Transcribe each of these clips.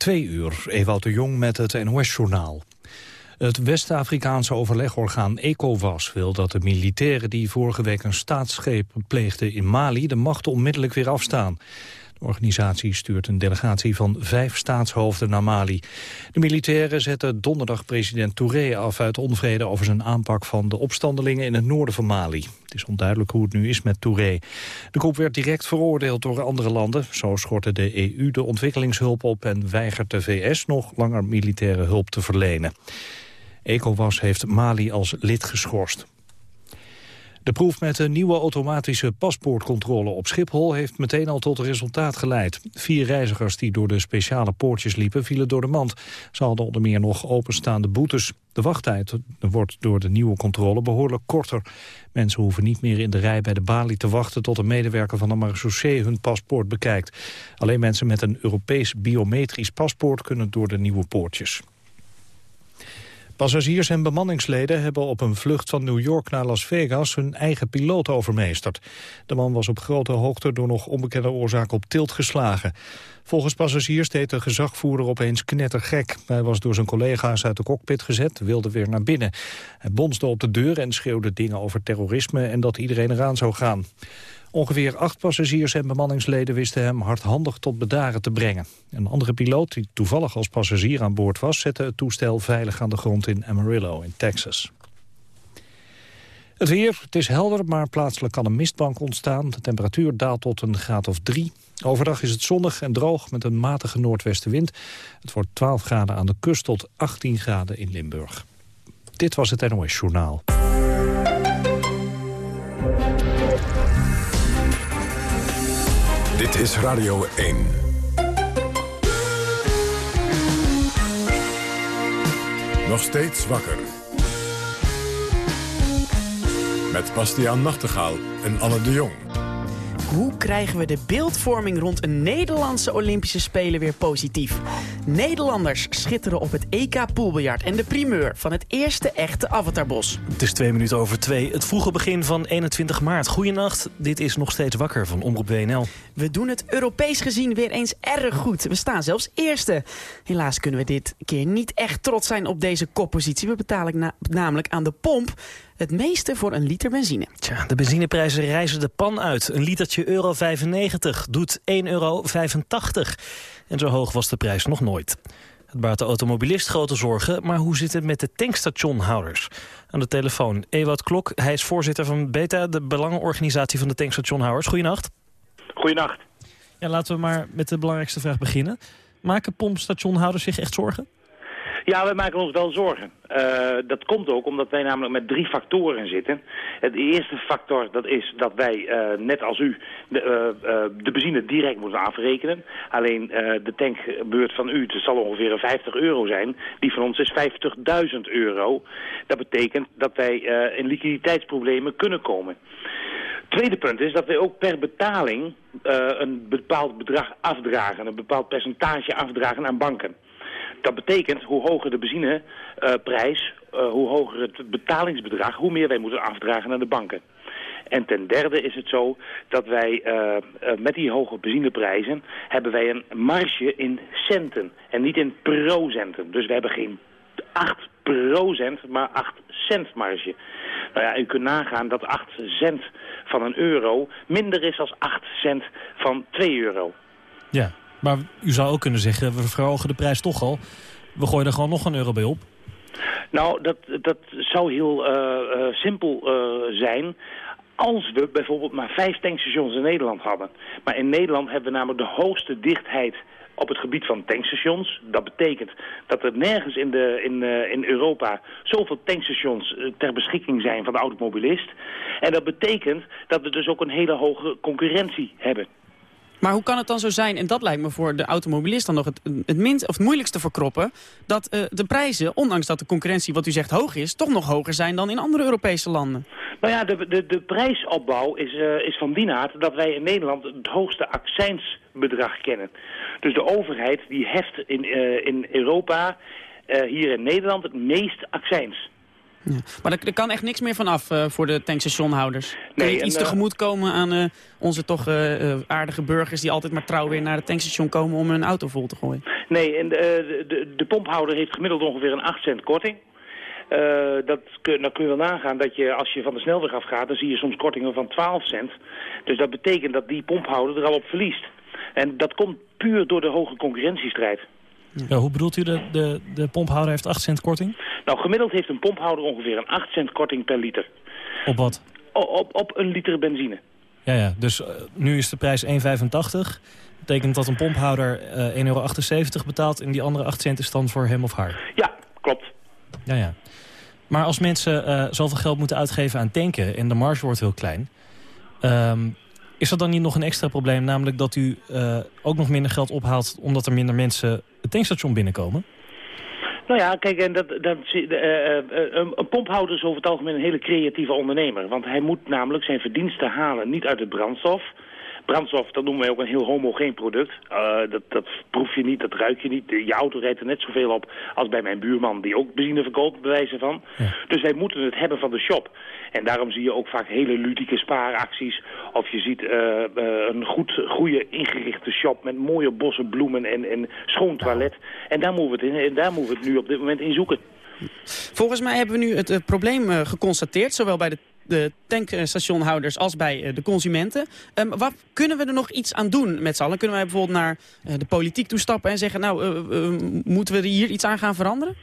Twee uur, Ewout de Jong met het NOS-journaal. Het West-Afrikaanse overlegorgaan ECOWAS wil dat de militairen die vorige week een staatsgreep pleegden in Mali de macht onmiddellijk weer afstaan. De organisatie stuurt een delegatie van vijf staatshoofden naar Mali. De militairen zetten donderdag president Touré af uit onvrede over zijn aanpak van de opstandelingen in het noorden van Mali. Het is onduidelijk hoe het nu is met Touré. De groep werd direct veroordeeld door andere landen. Zo schortte de EU de ontwikkelingshulp op en weigert de VS nog langer militaire hulp te verlenen. ECOWAS heeft Mali als lid geschorst. De proef met de nieuwe automatische paspoortcontrole op Schiphol heeft meteen al tot resultaat geleid. Vier reizigers die door de speciale poortjes liepen vielen door de mand. Ze hadden onder meer nog openstaande boetes. De wachttijd wordt door de nieuwe controle behoorlijk korter. Mensen hoeven niet meer in de rij bij de balie te wachten tot een medewerker van de marechaussee hun paspoort bekijkt. Alleen mensen met een Europees biometrisch paspoort kunnen door de nieuwe poortjes. Passagiers en bemanningsleden hebben op een vlucht van New York naar Las Vegas hun eigen piloot overmeesterd. De man was op grote hoogte door nog onbekende oorzaak op tilt geslagen. Volgens passagiers deed de gezagvoerder opeens knettergek. Hij was door zijn collega's uit de cockpit gezet, wilde weer naar binnen. Hij bonsde op de deur en schreeuwde dingen over terrorisme en dat iedereen eraan zou gaan. Ongeveer acht passagiers en bemanningsleden wisten hem hardhandig tot bedaren te brengen. Een andere piloot, die toevallig als passagier aan boord was... zette het toestel veilig aan de grond in Amarillo in Texas. Het weer, het is helder, maar plaatselijk kan een mistbank ontstaan. De temperatuur daalt tot een graad of drie. Overdag is het zonnig en droog met een matige noordwestenwind. Het wordt 12 graden aan de kust tot 18 graden in Limburg. Dit was het NOS Journaal. Is Radio 1. Nog steeds wakker. Met Bastiaan Nachtegaal en Anne de Jong. Hoe krijgen we de beeldvorming rond een Nederlandse Olympische Spelen weer positief? Nederlanders schitteren op het EK poolbiljart en de primeur van het eerste echte Avatarbos. Het is twee minuten over twee, het vroege begin van 21 maart. Goedenacht, dit is nog steeds wakker van Omroep WNL. We doen het Europees gezien weer eens erg goed. We staan zelfs eerste. Helaas kunnen we dit keer niet echt trots zijn op deze koppositie. We betalen namelijk aan de pomp het meeste voor een liter benzine. Tja, de benzineprijzen reizen de pan uit. Een litertje euro 95 doet 1,85 euro. En zo hoog was de prijs nog nooit. Het baart de automobilist grote zorgen, maar hoe zit het met de tankstationhouders? Aan de telefoon Ewout Klok, hij is voorzitter van BETA, de belangenorganisatie van de tankstationhouders. Goedenacht. Goedenacht. Ja, laten we maar met de belangrijkste vraag beginnen. Maken pompstationhouders zich echt zorgen? Ja, wij maken ons wel zorgen. Uh, dat komt ook omdat wij namelijk met drie factoren zitten. Het eerste factor dat is dat wij, uh, net als u, de, uh, de, benzine direct moeten afrekenen. Alleen de tankbeurt van u, het zal ongeveer 50 euro zijn. Die van ons is 50.000 euro. Dat betekent dat wij in liquiditeitsproblemen kunnen komen. Tweede punt is dat wij ook per betaling een bepaald bedrag afdragen. Een bepaald percentage afdragen aan banken. Dat betekent, hoe hoger de benzineprijs, uh, hoe hoger het betalingsbedrag, hoe meer wij moeten afdragen aan de banken. En ten derde is het zo dat wij uh, uh, met die hoge benzineprijzen hebben wij een marge in centen en niet in procenten. Dus we hebben geen 8 procent, maar 8 cent marge. Nou ja, u kunt nagaan dat 8 cent van een euro minder is dan 8 cent van 2 euro. Ja, maar u zou ook kunnen zeggen, we verhogen de prijs toch al. We gooien er gewoon nog een euro bij op. Nou, dat, dat zou heel uh, uh, simpel uh, zijn als we bijvoorbeeld maar vijf tankstations in Nederland hadden. Maar in Nederland hebben we namelijk de hoogste dichtheid op het gebied van tankstations. Dat betekent dat er nergens in, de, in, in Europa zoveel tankstations ter beschikking zijn van de automobilist. En dat betekent dat we dus ook een hele hoge concurrentie hebben. Maar hoe kan het dan zo zijn, en dat lijkt me voor de automobilist dan nog het, het, minst, of het moeilijkste verkroppen, dat uh, de prijzen, ondanks dat de concurrentie, wat u zegt, hoog is, toch nog hoger zijn dan in andere Europese landen? Nou ja, de, de, de prijsopbouw is, uh, is van die aard dat wij in Nederland het hoogste accijnsbedrag kennen. Dus de overheid die heft in, uh, in Europa, hier in Nederland, het meest accijns. Ja. Maar er, kan echt niks meer vanaf uh, voor de tankstationhouders. Kun je iets uh, tegemoet komen aan uh, onze toch aardige burgers... die altijd maar trouw weer naar het tankstation komen om hun auto vol te gooien? Nee, en de, de, de pomphouder heeft gemiddeld ongeveer een 8 cent korting. Uh, dat kun, dan kun je wel nagaan dat je, als je van de snelweg afgaat, dan zie je soms kortingen van 12 cent. Dus dat betekent dat die pomphouder er al op verliest. En dat komt puur door de hoge concurrentiestrijd. Ja, hoe bedoelt u de, de, de pomphouder heeft 8 cent korting? Nou, gemiddeld heeft een pomphouder ongeveer een 8 cent korting per liter. Op wat? O, op, op een liter benzine. Ja, ja. dus uh, nu is de prijs 1,85. betekent dat een pomphouder uh, 1,78 euro betaalt... en die andere 8 cent is dan voor hem of haar? Ja, klopt. Ja, ja. Maar als mensen uh, zoveel geld moeten uitgeven aan tanken... en de marge wordt heel klein... Um, is dat dan niet nog een extra probleem? Namelijk dat u uh, ook nog minder geld ophaalt... omdat er minder mensen het tankstation binnenkomen? Nou ja, kijk, en dat, dat, uh, uh, een, pomphouder is over het algemeen een hele creatieve ondernemer. Want hij moet namelijk zijn verdiensten halen niet uit de brandstof brandstof, dat noemen wij ook een heel homogeen product. Uh, dat, dat proef je niet, dat ruik je niet. Je auto rijdt er net zoveel op als bij mijn buurman die ook benzine verkoopt, bewijzen van. Ja. Dus wij moeten het hebben van de shop. En daarom zie je ook vaak hele ludieke spaaracties. Of je ziet uh, uh, een goed, goede ingerichte shop met mooie bossen bloemen en, en schoon toilet. En daar moeten, we het in, en daar moeten we het nu op dit moment in zoeken. Volgens mij hebben we nu het uh, probleem uh, geconstateerd, zowel bij de de tankstationhouders als bij uh, de consumenten. Um, wat kunnen we er nog iets aan doen met z'n allen? Kunnen wij bijvoorbeeld naar uh, de politiek toestappen en zeggen... nou, uh, moeten we hier iets aan gaan veranderen?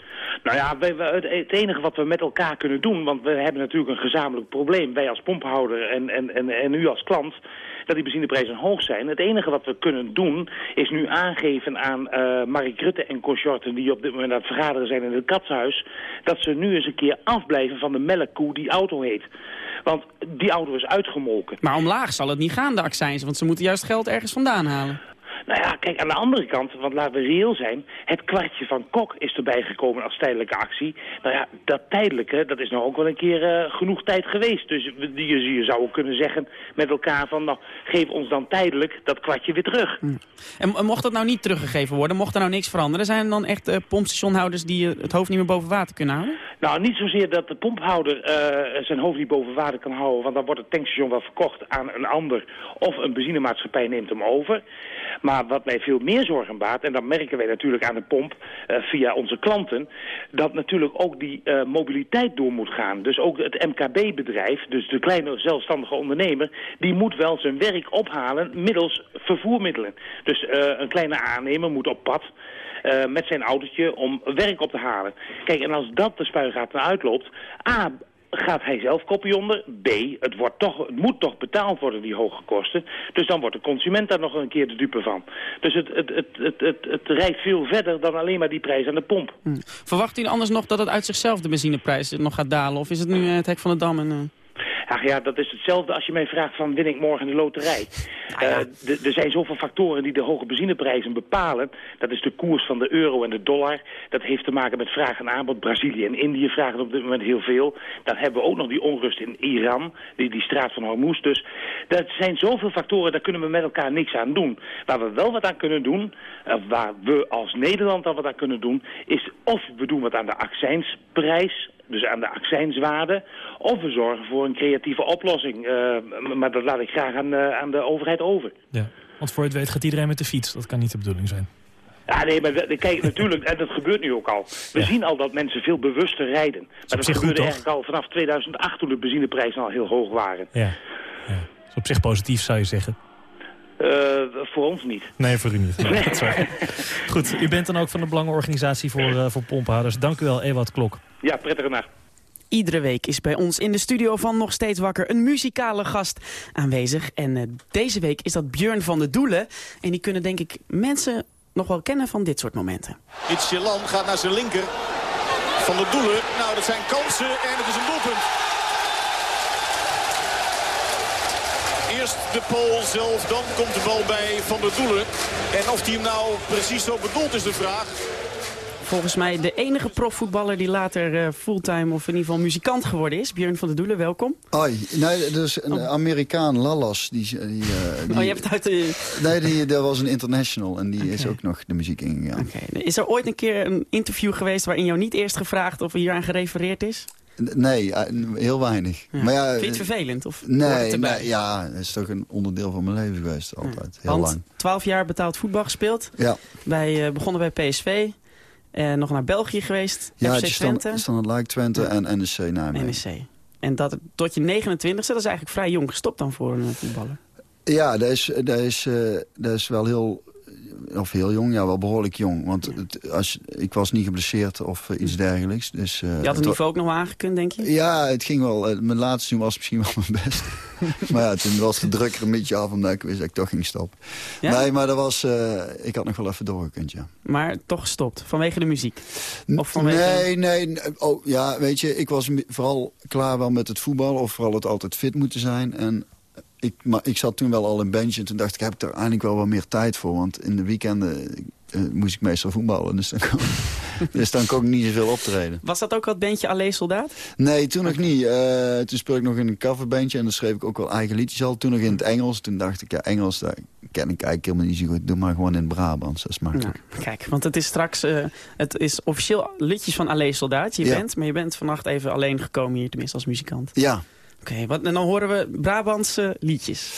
Nou ja, het enige wat we met elkaar kunnen doen... want we hebben natuurlijk een gezamenlijk probleem. Wij als pomphouder en, en, en, en u als klant dat die benzineprijzen hoog zijn. Het enige wat we kunnen doen is nu aangeven aan uh, Mark Rutte en consorten... die op dit moment aan het vergaderen zijn in het katshuis... dat ze nu eens een keer afblijven van de melkkoe die auto heet. Want die auto is uitgemolken. Maar omlaag zal het niet gaan, de accijns, want ze moeten juist geld ergens vandaan halen. Nou ja, kijk, aan de andere kant, want laten we reëel zijn... het kwartje van Kok is erbij gekomen als tijdelijke actie. Nou ja, dat tijdelijke, dat is nou ook wel een keer uh, genoeg tijd geweest. Dus je, je zou ook kunnen zeggen met elkaar van... nou, geef ons dan tijdelijk dat kwartje weer terug. Hm. En, en, mocht dat nou niet teruggegeven worden, mocht er nou niks veranderen... zijn er dan echt uh, pompstationhouders die uh, het hoofd niet meer boven water kunnen houden? Nou, niet zozeer dat de pomphouder zijn hoofd niet boven water kan houden... want dan wordt het tankstation wel verkocht aan een ander... of een benzinemaatschappij neemt hem over... Maar wat mij veel meer zorgen baart, en dat merken wij natuurlijk aan de pomp uh, via onze klanten, dat natuurlijk ook die uh, mobiliteit door moet gaan. Dus ook het MKB-bedrijf, dus de kleine zelfstandige ondernemer, die moet wel zijn werk ophalen middels vervoermiddelen. Dus uh, een kleine aannemer moet op pad. Met zijn autootje om werk op te halen. Kijk, en als dat de spuigaten uitloopt... A, gaat hij zelf kopie onder. B, het, wordt toch, het moet toch betaald worden, die hoge kosten. Dus dan wordt de consument daar nog een keer de dupe van. Dus het, het, het, het, het, het rijdt veel verder dan alleen maar die prijs aan de pomp. Hm. Verwacht u anders nog dat het uit zichzelf de benzineprijs nog gaat dalen? Of is het nu het hek van de dam en... Uh... Ach ja, dat is hetzelfde als je mij vraagt van win ik morgen de loterij. Ah, ja. uh, er zijn zoveel factoren die de hoge benzineprijzen bepalen. Dat is de koers van de euro en de dollar. Dat heeft te maken met vraag en aanbod. Brazilië en Indië vragen op dit moment heel veel. Dan hebben we ook nog die onrust in Iran, die, die straat van Hormuz. Dus dat zijn zoveel factoren, daar kunnen we met elkaar niks aan doen. Waar we wel wat aan kunnen doen, uh, waar we als Nederland al wat aan kunnen doen... is of we doen wat aan de accijnsprijs dus aan de accijnswaarde. Of we zorgen voor een creatieve oplossing. Uh, maar dat laat ik graag aan, uh, aan de overheid over. Ja, want voor je het weet gaat iedereen met de fiets. Dat kan niet de bedoeling zijn. Ja, nee, maar kijk, natuurlijk, en dat gebeurt nu ook al. We ja. zien al dat mensen veel bewuster rijden. Maar dat, dat gebeurde goed, eigenlijk al vanaf 2008 toen de benzineprijzen al heel hoog waren. Ja, ja. Dat is op zich positief, zou je zeggen. Uh, voor ons niet. Nee, voor u niet. Nee, nee. Goed, u bent dan ook van de Belangenorganisatie voor, uh, voor Pomphouders. Dank u wel, Ewout Klok. Ja, prettige nacht. Iedere week is bij ons in de studio van Nog Steeds Wakker een muzikale gast aanwezig. En uh, deze week is dat Björn van de Doelen. En die kunnen denk ik mensen nog wel kennen van dit soort momenten. Itzjelan gaat naar zijn linker. Van de Doelen, nou dat zijn kansen en het is een doelpunt. Eerst de Pool zelf, dan komt de bal bij Van der Doelen. En of hij hem nou precies zo bedoelt is de vraag. Volgens mij de enige profvoetballer die later uh, fulltime of in ieder geval muzikant geworden is. Björn van der Doelen, welkom. Hoi, nee, dus een oh. Amerikaan, Lallas. Die, die, uh, die, oh, je hebt het uit de... Nee, die, dat was een international en die okay. is ook nog de muziek ingegaan. Okay. Is er ooit een keer een interview geweest waarin jou niet eerst gevraagd of hier aan gerefereerd is? Nee, eh, heel weinig. Ja. Maar ja, Vind je het eh, vervelend? Of het Nee, ja, het is toch een onderdeel van mijn leven geweest altijd. Heel lang. 12 jaar betaald voetbal gespeeld. Ja, Wij eh, begonnen bij PSV. En nog naar België geweest. ja FC het Twente. Standard Luik Twente Ja. en NEC Nijmegen. NEC. En dat tot je 29ste, dat is eigenlijk vrij jong gestopt dan voor een voetballer. Ja, dat is, dat, is, dat is wel heel... Of heel jong, ja, wel behoorlijk jong. Want het, als, ik was niet geblesseerd of eh, iets dergelijks. Dus, eh, Je had het niveau ook nog aangekund, denk je? Ja, het ging wel. eh, Mijn laatste was misschien wel mijn best. maar ja, toen was de druk er een beetje af omdat ik wist dat ik toch ging stoppen. Ja? Nee, maar dat was, ik had nog wel even doorgekund, ja. Maar toch gestopt, vanwege de muziek. Of vanwege... Nee, nee. Oh, ja, weet je, ik was vooral klaar wel met het voetbal. Of vooral het altijd fit moeten zijn. En ik, maar ik zat toen wel al in bandje. En toen dacht ik, heb ik er eigenlijk wel wat meer tijd voor. Want in de weekenden eh, moest ik meestal voetballen. Dus dan kon, dus dan kon ik niet zoveel optreden. Was dat ook wat bandje Allee Soldaat? Nee, toen nog niet. Eh, toen speelde ik nog in een coverbandje en dan schreef ik ook wel eigen liedjes al. Toen nog in het Engels. Toen dacht ik, ja, Engels, daar ken ik eigenlijk helemaal niet zo goed. Doe maar gewoon in het Brabants, dat is makkelijk. Nou, kijk, want het is straks... eh, het is officieel liedjes van Allee Soldaat, je Ja. bent. Maar je bent vannacht even alleen gekomen hier, tenminste als muzikant. Ja, Oké, wat en dan horen we Brabantse liedjes.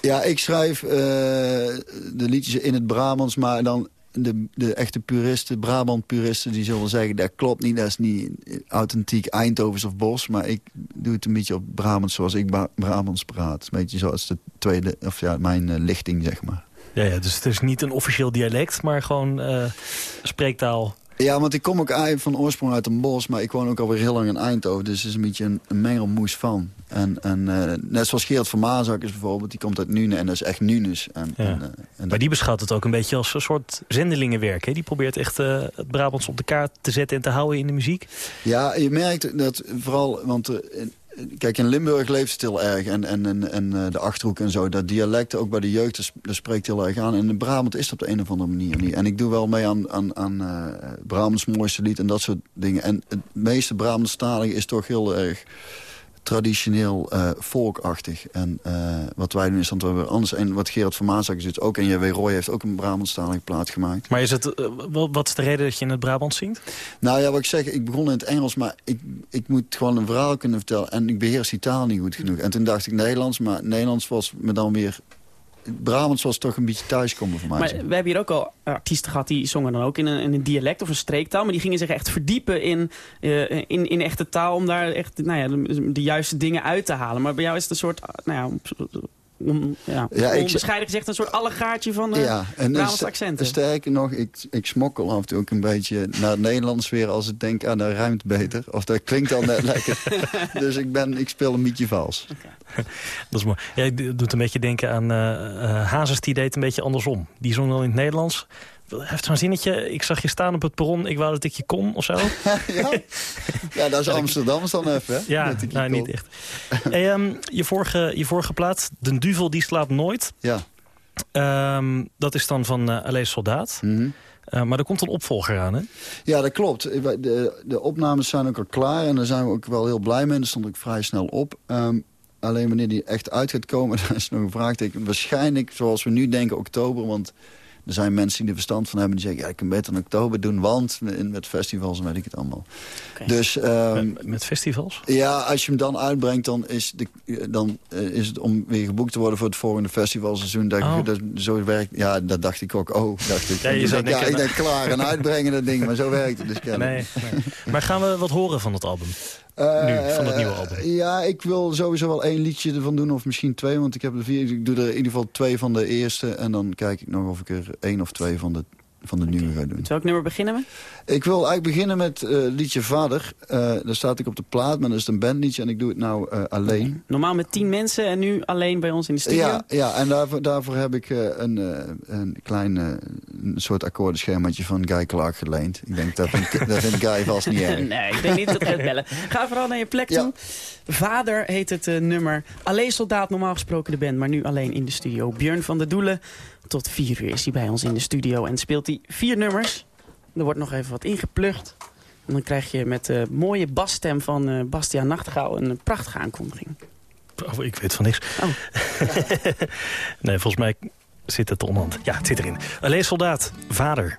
ja ik schrijf eh, de liedjes in het Brabants, maar dan... De, de echte puristen, Brabant-puristen, die zullen zeggen... dat klopt niet, dat is niet authentiek Eindhovens of Bos. Maar ik doe het een beetje op Brabants zoals ik Ba- Brabants praat. Een beetje zoals de tweede, of ja, mijn eh, lichting, zeg maar. Ja, ja, dus het is niet een officieel dialect, maar gewoon eh, spreektaal. Ja, want ik kom ook eigenlijk van oorsprong uit een bos, maar ik woon ook alweer heel lang in Eindhoven. Dus het is een beetje een, een mengelmoes van. En, en eh, net zoals Geert van Maasakkers bijvoorbeeld, die komt uit Nuenen en dat is echt Nunes. En, Ja. en, eh, en Maar die beschouwt het ook een beetje als een soort zendelingenwerk. Hè? Die probeert echt eh, het Brabants op de kaart te zetten en te houden in de muziek. Ja, je merkt dat vooral, want kijk, in Limburg leeft het heel erg. En, en, en, en eh, de Achterhoek en zo, dat dialect ook bij de jeugd, dat, sp- dat spreekt heel erg aan. En in Brabant is dat op de een of andere manier niet. En ik doe wel mee aan, aan, aan eh, Brabants mooiste lied en dat soort dingen. En het meeste Brabantstalige is toch heel erg traditioneel eh volkachtig. En eh, wat wij doen is dan weer anders. En wat Gerard van Maasak zit ook. En J.W. Roy heeft ook een Brabantstalige plaat gemaakt. Maar is het, eh, wa- wat is de reden dat je in het Brabants zingt? Nou ja, wat ik zeg, ik begon in het Engels, maar ik, ik moet gewoon een verhaal kunnen vertellen. En ik beheers die taal niet goed genoeg. En toen dacht ik Nederlands, maar Nederlands was me dan weer... Brabants was toch een beetje thuiskomen voor mij. Maar we hebben hier ook al artiesten gehad die zongen dan ook in een, een dialect of een streektaal. Maar die gingen zich echt verdiepen in, eh, in, in echte taal om daar echt nou ja, de, de juiste dingen uit te halen. Maar bij jou is het een soort, ah, nou ja, om- om, ja, Ja, ik- onbescheiden gezegd, een soort allegaartje van eh ja, en Brabantse accenten. sterker nog, ik, ik smokkel af en toe ook een beetje naar het Nederlands weer... als ik denk, ah, dat ruimt beter. Of dat klinkt al net lekker. Dus ik, ben, ik speel een beetje vals. Dat is mooi. Ja, het doet een beetje denken aan eh eh, Hazes, die deed een beetje andersom. Die zong dan in het Nederlands. Heeft zo'n zinnetje, ik zag je staan op het perron, ik wou dat ik je kon, of zo. ja? ja, dat is Amsterdams dan even, hè? Ja, Dat ik nou, niet echt. Hey, ehm, je, vorige, je vorige plaat, De Duvel die slaapt nooit. Ja. Ehm, dat is dan van uh, Soldaat. Mhm. Uh, maar er komt een opvolger aan, hè? Ja, dat klopt. De, de opnames zijn ook al klaar en daar zijn we ook wel heel blij mee. Daar stond ik vrij snel op. Um, alleen wanneer die echt uit gaat komen, dat is nog een vraagteken. Waarschijnlijk, zoals we nu denken, oktober. Want er zijn mensen die er verstand van hebben die zeggen... ja, ik kan beter in oktober doen, want met festivals en weet ik het allemaal. Okay. Dus, um, met, met, festivals? Ja, als je hem dan uitbrengt, dan is, de, dan uh, is het om weer geboekt te worden... voor het volgende festivalseizoen. Dat, oh. dat, zo werkt, ja, dat dacht ik ook. Oh, dacht ik. Ja, je ik, denk, ja, ik denk klaar en uitbrengen dat ding, maar zo werkt het dus kennelijk. Nee, nee. Maar gaan we wat horen van het album? Uh, nu, van het nieuwe album? Ja, ik wil sowieso wel één liedje ervan doen, of misschien twee. Want ik heb er vier. Ik doe er in ieder geval twee van de eerste. En dan kijk ik nog of ik er één of twee van de, van de nieuwe ga doen. Met welk nummer beginnen we? Ik wil eigenlijk beginnen met uh, liedje Vader. Uh, daar staat ik op de plaat, maar dat is een bandliedje. En ik doe het nou uh, alleen. Normaal met tien mensen en nu alleen bij ons in de studio? Ja, ja en daarvoor, daarvoor heb ik een, een klein een soort akkoordenschemaatje van Guy Clark geleend. Ik denk, dat vindt, dat vindt Guy vast niet erg. Nee, ik denk niet dat het bellen. Ga vooral naar je plek toe. Vader heet het nummer. Alleen Soldaat, normaal gesproken de band, maar nu alleen in de studio. Björn van der Doelen. Tot vier uur is hij bij ons in de studio en speelt hij vier nummers. Er wordt nog even wat ingeplucht. En dan krijg je met de mooie basstem van uh, Bastiaan Nachtegaal een prachtige aankondiging. Oh, ik weet van niks. Oh. nee, volgens mij zit het onderhand. Ja, het zit erin. Alleen soldaat, vader.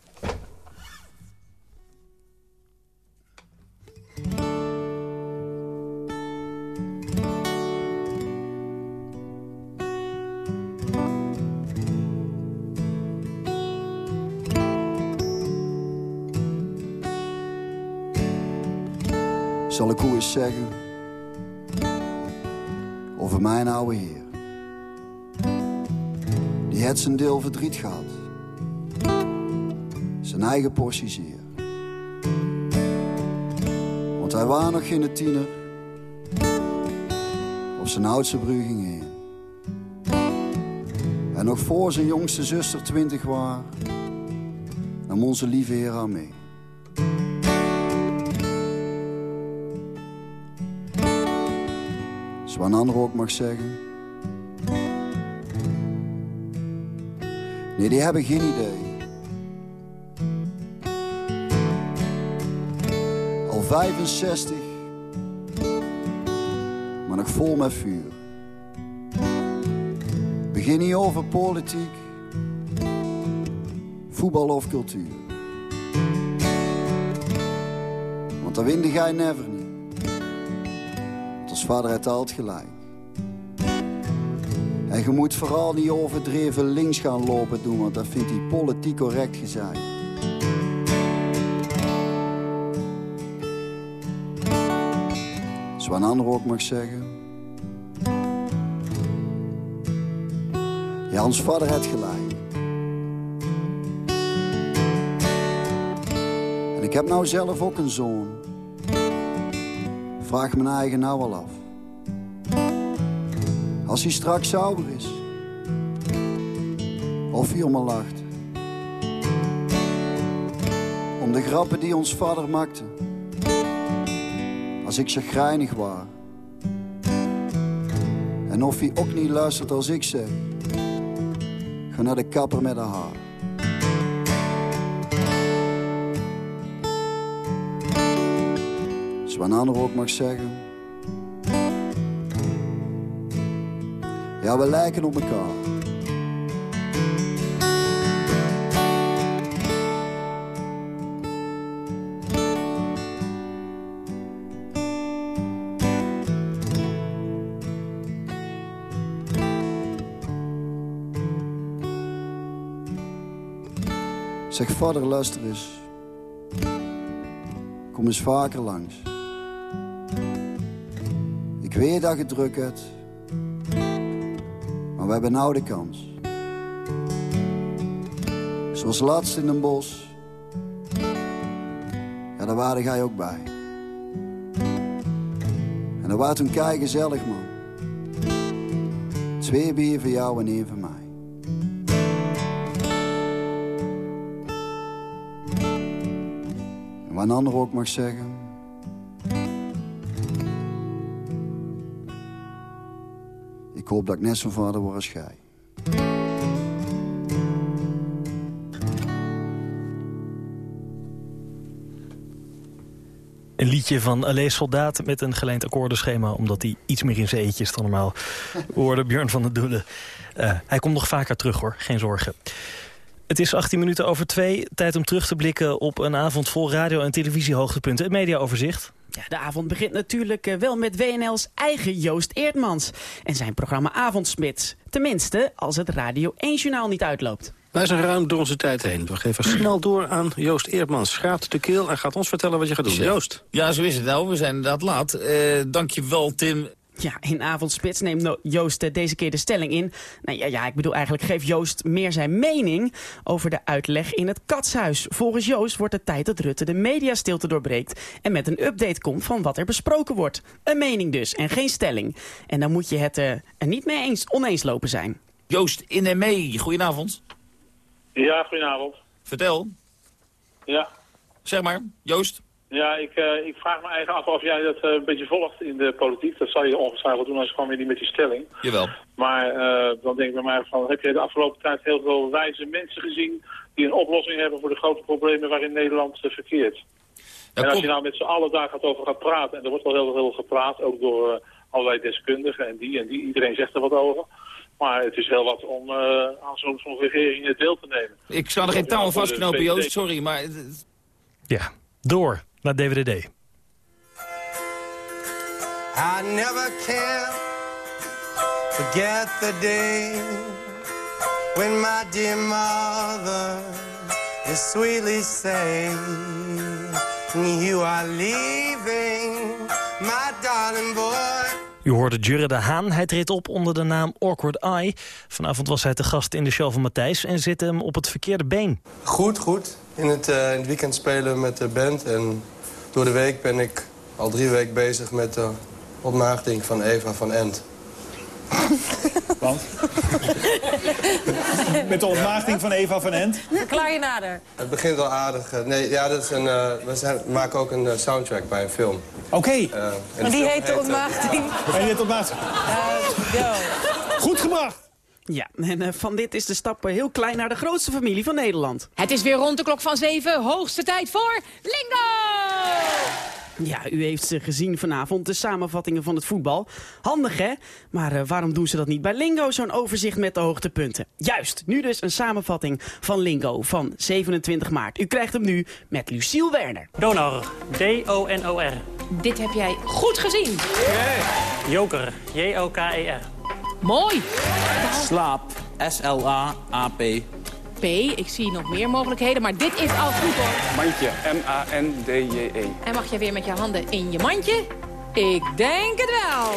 Zal ik hoe eens zeggen over mijn oude heer. Die het zijn deel verdriet gehad. Zijn eigen portie zeer. Want hij was nog geen tiener. Of zijn oudste broer ging heen. En nog voor zijn jongste zuster twintig was, nam onze lieve Heer aan mee. Zoals een ander ook mag zeggen. Nee, die hebben geen idee. Al 65, maar nog vol met vuur. Begin niet over politiek, voetbal of cultuur. Want dan winde jij never vader heeft altijd gelijk. En je moet vooral niet overdreven links gaan lopen doen, want dat vindt hij politiek correct gezegd. Zoals een ander ook mag zeggen. Ja, ons vader heeft gelijk. En ik heb nou zelf ook een zoon. Vraag mijn eigen nou al af. Als hij straks zuiver is. Of hij om me lacht. Om de grappen die ons vader maakte. Als ik chagrijnig was. En of hij ook niet luistert als ik zeg. Ga naar de kapper met haar haar. Een ander ook mag zeggen. Ja, we lijken op elkaar. Zeg, vader, luister eens. Kom eens vaker langs. Ik weet dat je druk hebt. Maar we hebben nou de kans. Zoals laatst in een bos. Ja, daar waren jij ook bij. En dat was toen kei gezellig, man. Twee bier voor jou en één voor mij. En wat een ander ook mag zeggen. Hoop dat ik net zo'n vader word als jij. Een liedje van Allee Soldaat met een geleend akkoordenschema... omdat hij iets meer in zijn eentje is dan normaal. We hoorden Björn van der Doelen. Uh, hij komt nog vaker terug, hoor. Geen zorgen. Het is 18 minuten over twee. Tijd om terug te blikken op een avond vol radio- en televisiehoogtepunten. Het mediaoverzicht. Ja, de avond begint natuurlijk eh, wel met WNL's eigen Joost Eertmans. En zijn programma Avondsmits. Tenminste, als het Radio 1-journaal niet uitloopt. Wij zijn ruim door onze tijd heen. We geven snel door aan Joost Eertmans. Schaadt de keel en gaat ons vertellen wat je gaat doen. Joost. Ja, zo is het nou. We zijn inderdaad laat. Uh, dankjewel, Tim. Ja, in Avondspits neemt Joost deze keer de stelling in. Nou ja, ja, ik bedoel eigenlijk geeft Joost meer zijn mening over de uitleg in het katshuis. Volgens Joost wordt het tijd dat Rutte de mediastilte doorbreekt... en met een update komt van wat er besproken wordt. Een mening dus, en geen stelling. En dan moet je het uh, er niet mee eens, oneens lopen zijn. Joost in en mee, goedenavond. Ja, goedenavond. Vertel. Ja. Zeg maar, Joost. Ja, ik, uh, ik vraag me eigen af of jij dat uh, een beetje volgt in de politiek. Dat zal je ongetwijfeld doen als je gewoon weer niet met die stelling. Jawel. Maar uh, dan denk ik bij mij van, heb je de afgelopen tijd heel veel wijze mensen gezien... die een oplossing hebben voor de grote problemen waarin Nederland verkeert? Ja, en als je nou met z'n allen daar gaat over gaat praten... en er wordt wel heel veel gepraat, ook door allerlei deskundigen en die en die. Iedereen zegt er wat over. Maar het is heel wat om aan zo'n zo regering deel te nemen. Ik zou er geen touw vastknopen, Joost, sorry, maar... Ja, door naar DWDD. I never can forget the day when my dear mother you sweetly say you are leaving, my darling boy. U hoorde Jurre de Haan. Hij treedt op onder de naam Awkward Eye. Vanavond was hij te gast in de show van Matthijs en zit hem op het verkeerde been. Goed, goed. In het, uh, in het weekend spelen met de band. En door de week ben ik al drie weken bezig met de ontmaagding van Eva van Ent. Want? Met de ontmaagding van Eva van Ent? Verklaar je nader. Het begint al aardig. eh, Nee, ja, dat is een, uh, we, zijn, maken ook een uh, soundtrack bij een film. Oké. Okay. Uh, en die heet de ontmaagding. En die heet de ontmaagding. Goed gebracht. Ja, en uh, van dit is de stap heel klein naar de grootste familie van Nederland. Het is weer rond de klok van zeven. Hoogste tijd voor Lingo! Ja, u heeft ze gezien vanavond, de samenvattingen van het voetbal. Handig, hè? Maar uh, waarom doen ze dat niet bij Lingo, zo'n overzicht met de hoogtepunten? Juist, nu dus een samenvatting van Lingo van 27 maart. U krijgt hem nu met Luciel Werner. Donor, D-O-N-O-R. Dit heb jij goed gezien. Joker, J-O-K-E-R. Mooi. Slaap, S-L-A-A-P. P. Ik zie nog meer mogelijkheden, maar dit is al goed hoor. Mandje, M-A-N-D-J-E. En mag jij weer met je handen in je mandje? Ik denk het wel.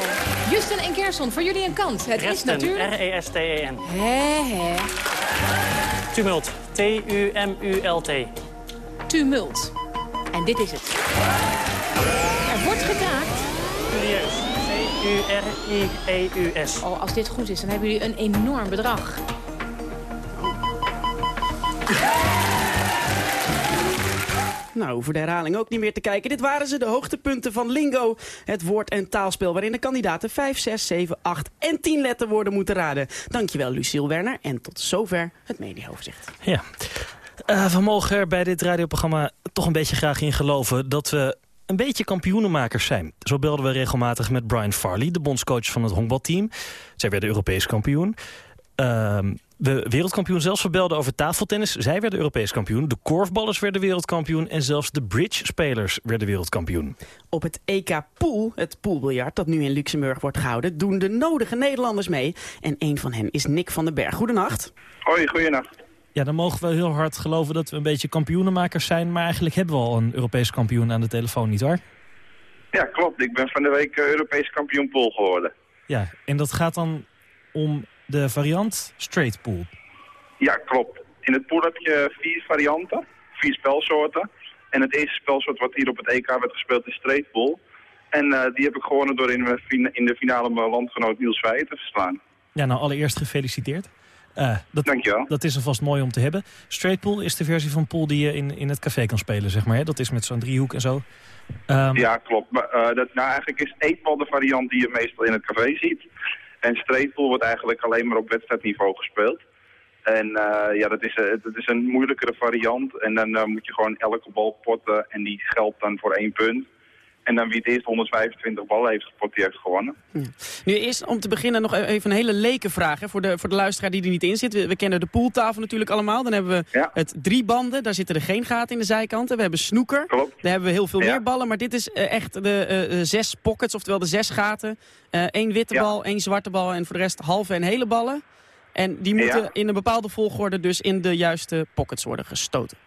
Justin en Gerson, voor jullie een kans. Het Resten, is natuurlijk... R-E-S-T-E-N. Hè, hè. Tumult, T-U-M-U-L-T. Tumult. En dit is het. Er wordt getaakt. Curieus. C-U-R-I-E-U-S. Oh, als dit goed is, dan hebben jullie een enorm bedrag. Nou, voor de herhaling ook niet meer te kijken. Dit waren ze, de hoogtepunten van Lingo. Het woord- en taalspel waarin de kandidaten 5, 6, 7, 8 en 10 letterwoorden moeten raden. Dankjewel, Luciel Werner. En tot zover het mediaoverzicht. Ja. Uh, we mogen er bij dit radioprogramma toch een beetje graag in geloven... dat we een beetje kampioenenmakers zijn. Zo belden we regelmatig met Brian Farley, de bondscoach van het honkbalteam. Zij werden Europees kampioen. Uh, de wereldkampioen zelfs verbelden over tafeltennis. Zij werden Europees kampioen. De korfballers werden wereldkampioen. En zelfs de bridge-spelers werden wereldkampioen. Op het EK Pool, het poolbiljart dat nu in Luxemburg wordt gehouden... doen de nodige Nederlanders mee. En een van hen is Nick van den Berg. Goedenacht. Hoi, goedenacht. Ja, dan mogen we heel hard geloven dat we een beetje kampioenenmakers zijn. Maar eigenlijk hebben we al een Europees kampioen aan de telefoon, niet waar? Ja, klopt. Ik ben van de week Europees kampioen pool geworden. Ja, en dat gaat dan om de variant straight pool. Ja, klopt. In het pool heb je vier varianten, vier spelsoorten. En het eerste spelsoort wat hier op het EK werd gespeeld is straight pool. En uh, die heb ik gewonnen door in, in de finale mijn landgenoot Niels Veijen te verslaan. Ja, nou allereerst gefeliciteerd. Uh, dat, Dankjewel. Dat is alvast mooi om te hebben. Straight pool is de versie van pool die je in, in het café kan spelen, zeg maar. Hè? Dat is met zo'n driehoek en zo. Um... Ja, klopt. Maar, uh, dat, nou, eigenlijk is eetbal de variant die je meestal in het café ziet. En streetpool wordt eigenlijk alleen maar op wedstrijdniveau gespeeld. En uh, ja, dat is, dat is een moeilijkere variant. En dan moet je gewoon elke bal potten en die geldt dan voor één punt. En dan wie het eerst 125 ballen heeft gepot, die heeft gewonnen. Ja. Nu eerst om te beginnen nog even een hele leke vraag hè, voor, de, voor de luisteraar die er niet in zit. We, we kennen de pooltafel natuurlijk allemaal. Dan hebben we ja. het drie banden, daar zitten er geen gaten in de zijkanten. We hebben snoeker, Klopt. daar hebben we heel veel ja. meer ballen. Maar dit is echt de uh, zes pockets, oftewel de zes gaten. Eén witte bal, één zwarte bal en voor de rest halve en hele ballen. En die moeten in een bepaalde volgorde dus in de juiste pockets worden gestoten.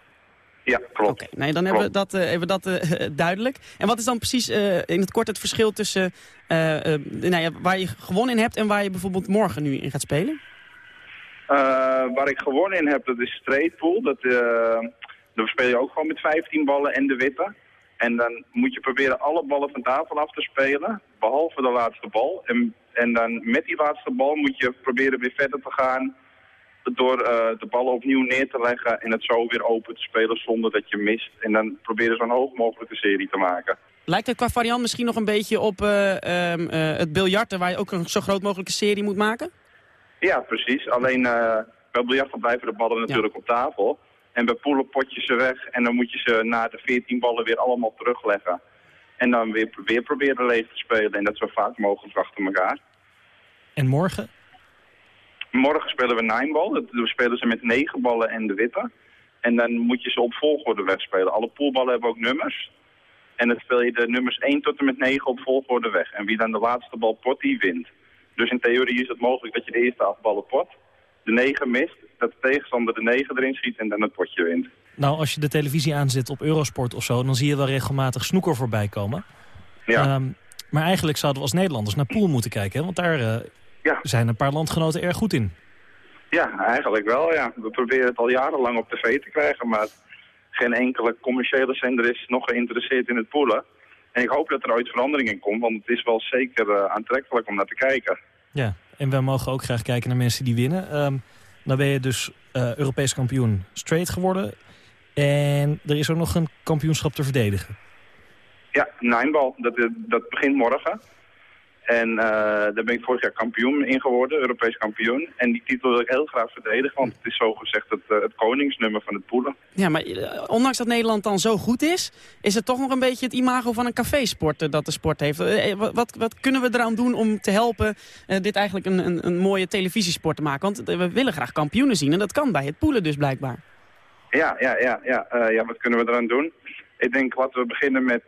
Ja, klopt. Oké, okay, nee, dan hebben we dat, hebben we dat uh, duidelijk. En wat is dan precies uh, in het kort het verschil tussen nou ja, waar je gewonnen in hebt en waar je bijvoorbeeld morgen nu in gaat spelen? waar ik gewonnen in heb, dat is straight pool. Dat, dan speel je ook gewoon met 15 ballen en de witte. En dan moet je proberen alle ballen van tafel af te spelen, behalve de laatste bal. En, en dan met die laatste bal moet je proberen weer verder te gaan door uh, de ballen opnieuw neer te leggen en het zo weer open te spelen zonder dat je mist. En dan proberen zo'n hoog mogelijke serie te maken. Lijkt het qua variant misschien nog een beetje op uh, um, uh, het biljarten waar je ook een zo groot mogelijke serie moet maken? Ja, precies. Alleen bij biljarten blijven de ballen natuurlijk ja. op tafel. En bij poelen pot je ze weg en dan moet je ze na de 14 ballen weer allemaal terugleggen. En dan weer, weer proberen leeg te spelen en dat zo vaak mogelijk achter elkaar. En morgen? Morgen spelen we ninebal. We spelen ze met negen ballen en de witte. En dan moet je ze op volgorde wegspelen. Alle poolballen hebben ook nummers. En dan speel je de nummers 1 tot en met 9 op volgorde weg. En wie dan de laatste bal pot, die wint. Dus in theorie is het mogelijk dat je de eerste acht ballen pot. De 9 mist, dat de tegenstander de 9 erin schiet en dan het potje wint. nou, als je de televisie aanzet op Eurosport of zo... dan zie je wel regelmatig snoeker voorbij komen. Ja. Ehm, maar eigenlijk zouden we als Nederlanders naar pool moeten kijken. Hè? Want daar uh, ja. zijn een paar landgenoten erg goed in. Ja, eigenlijk wel, ja. We proberen het al jarenlang op tv te krijgen... maar geen enkele commerciële zender is nog geïnteresseerd in het poelen. En ik hoop dat er ooit verandering in komt... want het is wel zeker uh, aantrekkelijk om naar te kijken. Ja, en we mogen ook graag kijken naar mensen die winnen... Um, dan ben je dus uh, Europees kampioen straight geworden. En er is ook nog een kampioenschap te verdedigen. Ja, Ninebal. Dat, dat begint morgen. En uh, daar ben ik vorig jaar kampioen in geworden, Europees kampioen. En die titel wil ik heel graag verdedigen, want het is zogezegd het, uh, het koningsnummer van het poelen. Ja, maar uh, ondanks dat Nederland dan zo goed is, is het toch nog een beetje het imago van een cafésport dat de sport heeft. wat, wat kunnen we eraan doen om te helpen dit eigenlijk een, een, een, mooie televisiesport te maken? Want we willen graag kampioenen zien en dat kan bij het poelen dus blijkbaar. Ja, ja, ja, ja. ja wat kunnen we eraan doen? Ik denk laten we beginnen met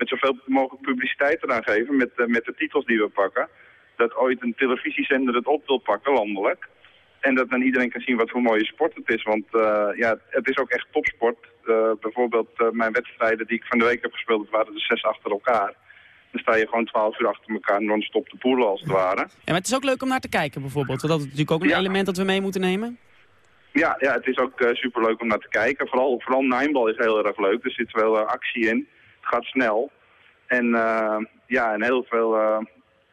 met zoveel mogelijk publiciteit eraan geven met, uh, met de titels die we pakken. Dat ooit een televisiezender het op wil pakken, landelijk. En dat dan iedereen kan zien wat voor mooie sport het is. Want uh, ja, het is ook echt topsport. Uh, bijvoorbeeld mijn wedstrijden die ik van de week heb gespeeld, dat waren er zes achter elkaar. Dan sta je gewoon twaalf uur achter elkaar non-stop te poelen als het ware. Ja, maar het is ook leuk om naar te kijken bijvoorbeeld. Want dat is natuurlijk ook een ja. element dat we mee moeten nemen. Ja, ja het is ook superleuk om naar te kijken. Vooral, vooral ninebal is heel erg leuk. Er zit wel actie in gaat snel. En uh, ja, en heel veel uh,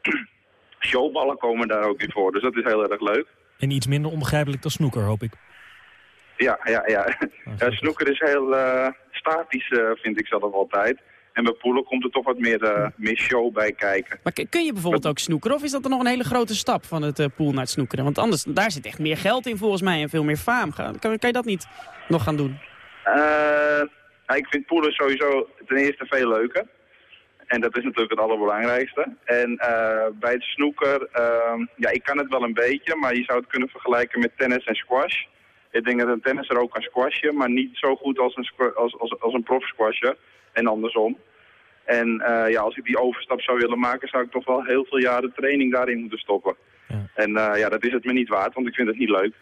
showballen komen daar ook in voor. Dus dat is heel erg leuk. En iets minder onbegrijpelijk dan snoeker, hoop ik. Ja, ja, ja. ja snoeker is heel uh, statisch, vind ik zelf altijd. En bij poelen komt er toch wat meer, meer show bij kijken. Maar kun je bijvoorbeeld ook snoekeren? Of is dat er nog een hele grote stap van het pool naar het snoekeren? Want anders, daar zit echt meer geld in volgens mij en veel meer faam. Kan, kan je dat niet nog gaan doen? Nou, ik vind poelen sowieso ten eerste veel leuker. En dat is natuurlijk het allerbelangrijkste. En uh, bij het snoeker, uh, ja, ik kan het wel een beetje, maar je zou het kunnen vergelijken met tennis en squash. Ik denk dat een tennisser ook kan squashen, maar niet zo goed als een, als, als, een. En andersom. En uh, ja, als ik die overstap zou willen maken, zou ik toch wel heel veel jaren training daarin moeten stoppen. Ja. En ja, dat is het me niet waard, want ik vind het niet leuk.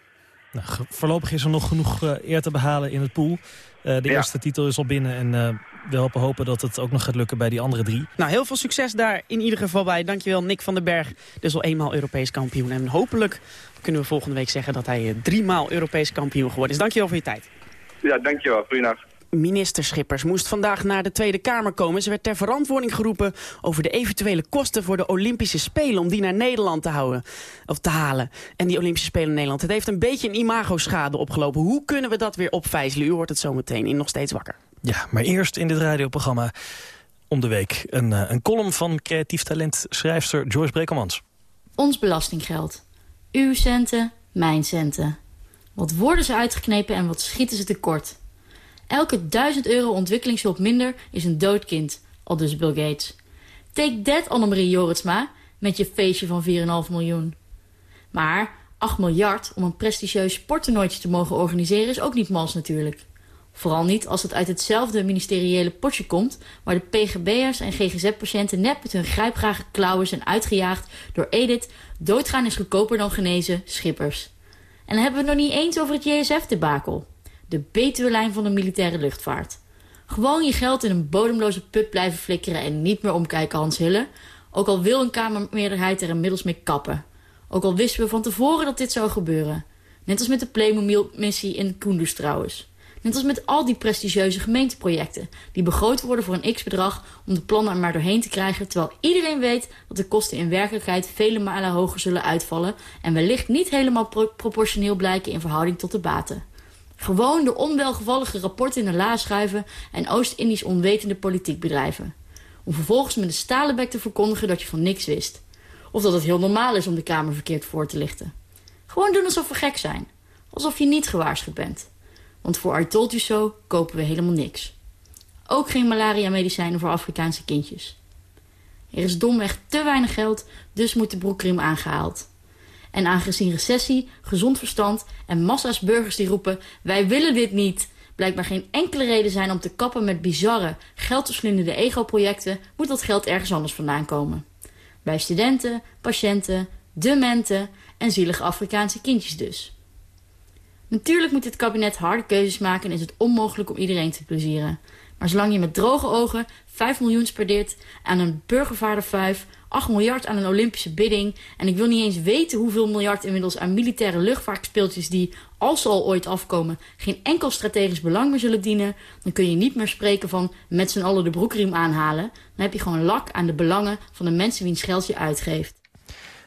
Nou, voorlopig is er nog genoeg eer te behalen in het pool. Uh, de ja. eerste titel is al binnen en uh, we hopen, hopen dat het ook nog gaat lukken bij die andere drie. Nou, heel veel succes daar in ieder geval bij. Dankjewel Nick van den Berg, dus al eenmaal Europees kampioen. En hopelijk kunnen we volgende week zeggen dat hij driemaal Europees kampioen geworden is. Dankjewel voor je tijd. Ja, dankjewel. Goeienacht. Minister Schippers moest vandaag naar de Tweede Kamer komen. Ze werd ter verantwoording geroepen over de eventuele kosten voor de Olympische Spelen... om die naar Nederland te, houden, of te halen. En die Olympische Spelen in Nederland. Het heeft een beetje een imago-schade opgelopen. Hoe kunnen we dat weer opvijzelen? U hoort het zo meteen in Nog Steeds Wakker. Ja, maar eerst in dit radioprogramma om de week. Een, uh, een column van creatief talent schrijfster Joyce Brekelmans. Ons belastinggeld. Uw centen, mijn centen. Wat worden ze uitgeknepen en wat schieten ze tekort... Elke 1000 euro ontwikkelingshulp minder is een dood kind, al dus Bill Gates. Take that, Annemarie Joritsma, met je feestje van 4,5 miljoen. Maar 8 miljard om een prestigieus sporttoernooitje te mogen organiseren is ook niet mals natuurlijk. Vooral niet als het uit hetzelfde ministeriële potje komt... waar de pgb'ers en GGZ-patiënten net met hun grijpgrage klauwen zijn uitgejaagd... door Edith, doodgaan is goedkoper dan genezen, schippers. En dan hebben we het nog niet eens over het JSF-debakel de Betuwe-lijn van de militaire luchtvaart. Gewoon je geld in een bodemloze put blijven flikkeren en niet meer omkijken, Hans Hille. Ook al wil een Kamermeerderheid er inmiddels mee kappen. Ook al wisten we van tevoren dat dit zou gebeuren. Net als met de Playmobil-missie in Kunduz trouwens. Net als met al die prestigieuze gemeenteprojecten... die begroot worden voor een x-bedrag om de plannen er maar doorheen te krijgen... terwijl iedereen weet dat de kosten in werkelijkheid vele malen hoger zullen uitvallen... en wellicht niet helemaal pro proportioneel blijken in verhouding tot de baten. Gewoon de onwelgevallige rapporten in de la schuiven en Oost-Indisch onwetende politiek bedrijven. Om vervolgens met een stalen bek te verkondigen dat je van niks wist. Of dat het heel normaal is om de Kamer verkeerd voor te lichten. Gewoon doen alsof we gek zijn. Alsof je niet gewaarschuwd bent. Want voor I told you kopen we helemaal niks. Ook geen malaria-medicijnen voor Afrikaanse kindjes. Er is domweg te weinig geld, dus moet de broekriem aangehaald. En aangezien recessie, gezond verstand en massa's burgers die roepen... wij willen dit niet, blijkbaar geen enkele reden zijn om te kappen met bizarre, geldverslindende ego-projecten... moet dat geld ergens anders vandaan komen. Bij studenten, patiënten, dementen en zielige Afrikaanse kindjes dus. Natuurlijk moet dit kabinet harde keuzes maken en is het onmogelijk om iedereen te plezieren. Maar zolang je met droge ogen 5 miljoen spendeert aan een burgervader 5, 8 miljard aan een Olympische bidding... en ik wil niet eens weten hoeveel miljard inmiddels aan militaire luchtvaartspeeltjes... die, als ze al ooit afkomen, geen enkel strategisch belang meer zullen dienen... dan kun je niet meer spreken van met z'n allen de broekriem aanhalen. Dan heb je gewoon lak aan de belangen van de mensen wiens geld je uitgeeft.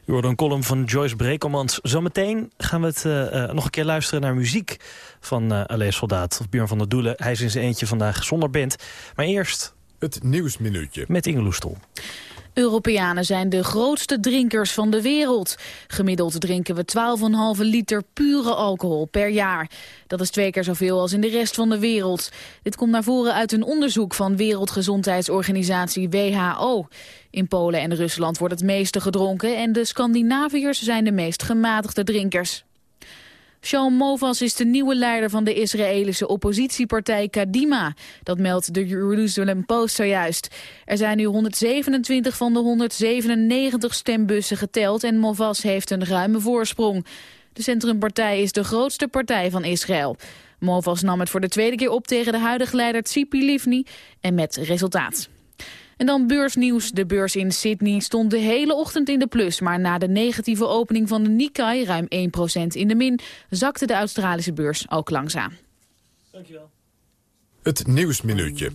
U hoorde een column van Joyce Brekelmans. Zometeen gaan we het uh, uh, nog een keer luisteren naar muziek van uh, Allee Soldaat of Björn van der Doelen. Hij is in zijn eentje vandaag zonder band. Maar eerst... Het Nieuwsminuutje. Met Inge Loestel. Europeanen zijn de grootste drinkers van de wereld. Gemiddeld drinken we 12,5 liter pure alcohol per jaar. Dat is twee keer zoveel als in de rest van de wereld. Dit komt naar voren uit een onderzoek van Wereldgezondheidsorganisatie WHO. In Polen en Rusland wordt het meeste gedronken... en de Scandinaviërs zijn de meest gematigde drinkers. Shaul Movas is de nieuwe leider van de Israëlische oppositiepartij Kadima. Dat meldt de Jerusalem Post zojuist. Er zijn nu 127 van de 197 stembussen geteld en Movas heeft een ruime voorsprong. De Centrumpartij is de grootste partij van Israël. Movas nam het voor de tweede keer op tegen de huidige leider Tzipi Livni en met resultaat. En dan beursnieuws. De beurs in Sydney stond de hele ochtend in de plus. Maar na de negatieve opening van de Nikkei, ruim 1% in de min... zakte de Australische beurs ook langzaam. Dankjewel. Het Nieuwsminuutje.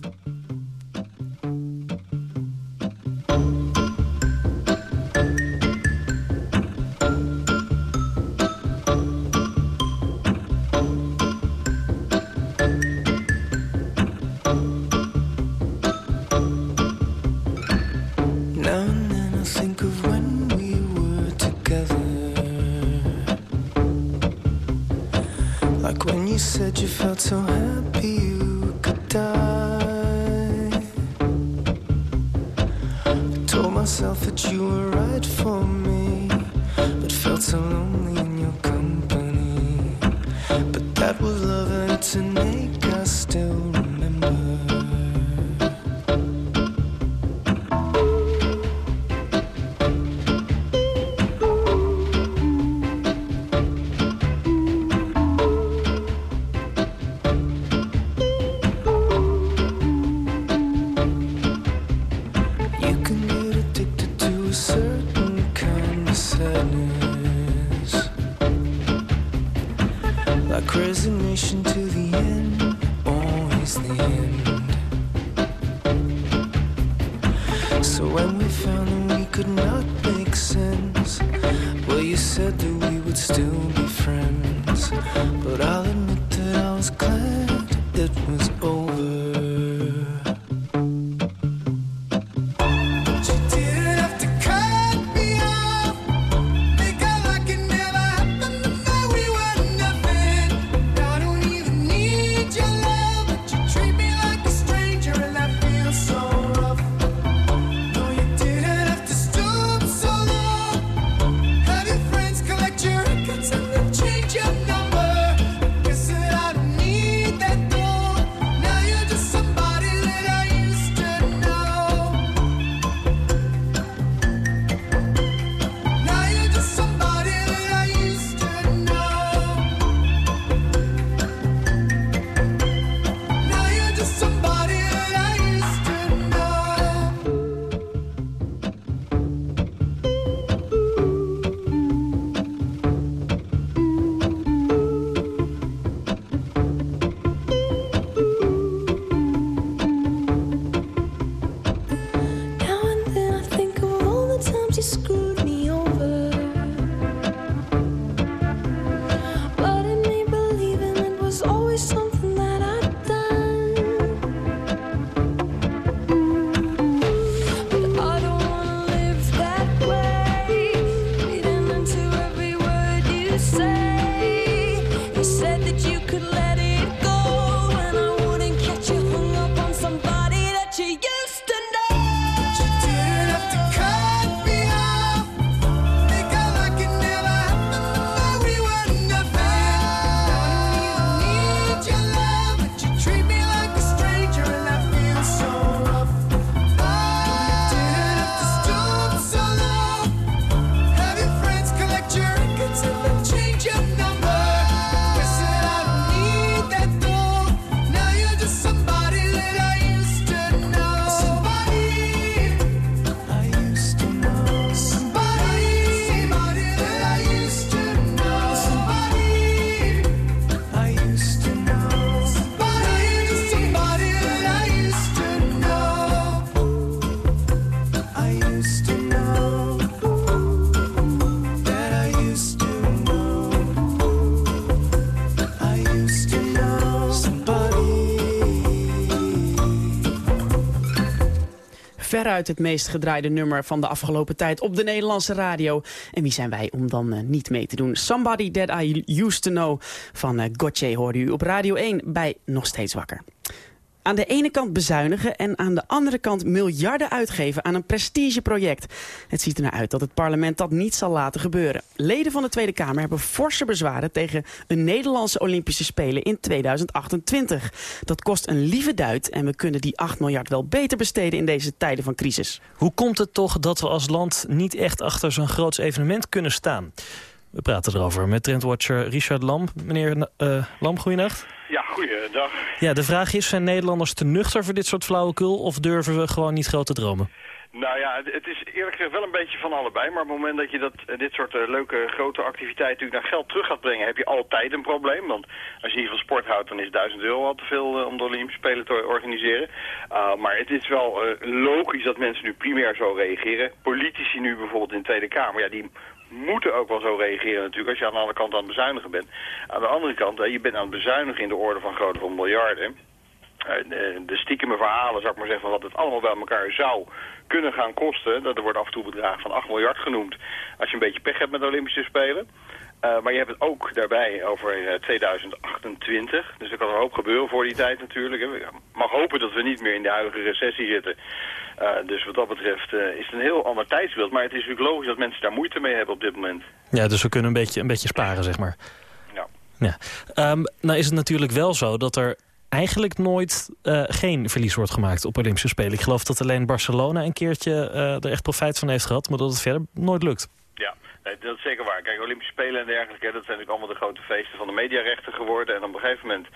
When you said you felt so happy the sun. Veruit het meest gedraaide nummer van de afgelopen tijd op de Nederlandse radio. En wie zijn wij om dan uh, niet mee te doen? Somebody That I Used To Know van uh, Gotye hoorde u op Radio 1 bij Nog Steeds Wakker aan de ene kant bezuinigen en aan de andere kant miljarden uitgeven aan een prestigeproject. Het ziet er naar uit dat het parlement dat niet zal laten gebeuren. Leden van de Tweede Kamer hebben forse bezwaren tegen een Nederlandse Olympische Spelen in 2028. Dat kost een lieve duit en we kunnen die 8 miljard wel beter besteden in deze tijden van crisis. Hoe komt het toch dat we als land niet echt achter zo'n groot evenement kunnen staan? We praten erover met trendwatcher Richard Lam. Meneer uh, Lam, goeienacht. Ja, goeiedag. Ja, de vraag is, zijn Nederlanders te nuchter voor dit soort flauwekul... of durven we gewoon niet groot te dromen? Nou ja, het is eerlijk gezegd wel een beetje van allebei. Maar op het moment dat je dat, dit soort uh, leuke grote activiteiten natuurlijk naar geld terug gaat brengen... heb je altijd een probleem. Want als je niet van sport houdt, dan is 1000 euro al te veel uh, om de Olympische Spelen te organiseren. Uh, maar het is wel logisch dat mensen nu primair zo reageren. Politici nu bijvoorbeeld in de Tweede Kamer, ja, die moeten ook wel zo reageren natuurlijk als je aan de andere kant aan het bezuinigen bent. Aan de andere kant, je bent aan het bezuinigen in de orde van grootte van miljarden. De, de stiekeme verhalen, zou ik maar zeggen, van wat het allemaal bij elkaar zou kunnen gaan kosten. Dat er wordt af en toe bedragen van 8 miljard genoemd als je een beetje pech hebt met de Olympische Spelen. Uh, maar je hebt het ook daarbij over uh, 2028. Dus er kan een hoop gebeuren voor die tijd natuurlijk. Ik mag hopen dat we niet meer in de huidige recessie zitten. Uh, dus wat dat betreft is het een heel ander tijdsbeeld. Maar het is natuurlijk logisch dat mensen daar moeite mee hebben op dit moment. Ja, dus we kunnen een beetje, een beetje sparen, zeg maar. Ja. ja. Um, nou is het natuurlijk wel zo dat er eigenlijk nooit uh, geen verlies wordt gemaakt op Olympische Spelen. Ik geloof dat alleen Barcelona een keertje uh, er echt profijt van heeft gehad... maar dat het verder nooit lukt. Ja, nee, dat is zeker waar. Kijk, Olympische Spelen en dergelijke... dat zijn natuurlijk allemaal de grote feesten van de mediarechten geworden. En op een gegeven moment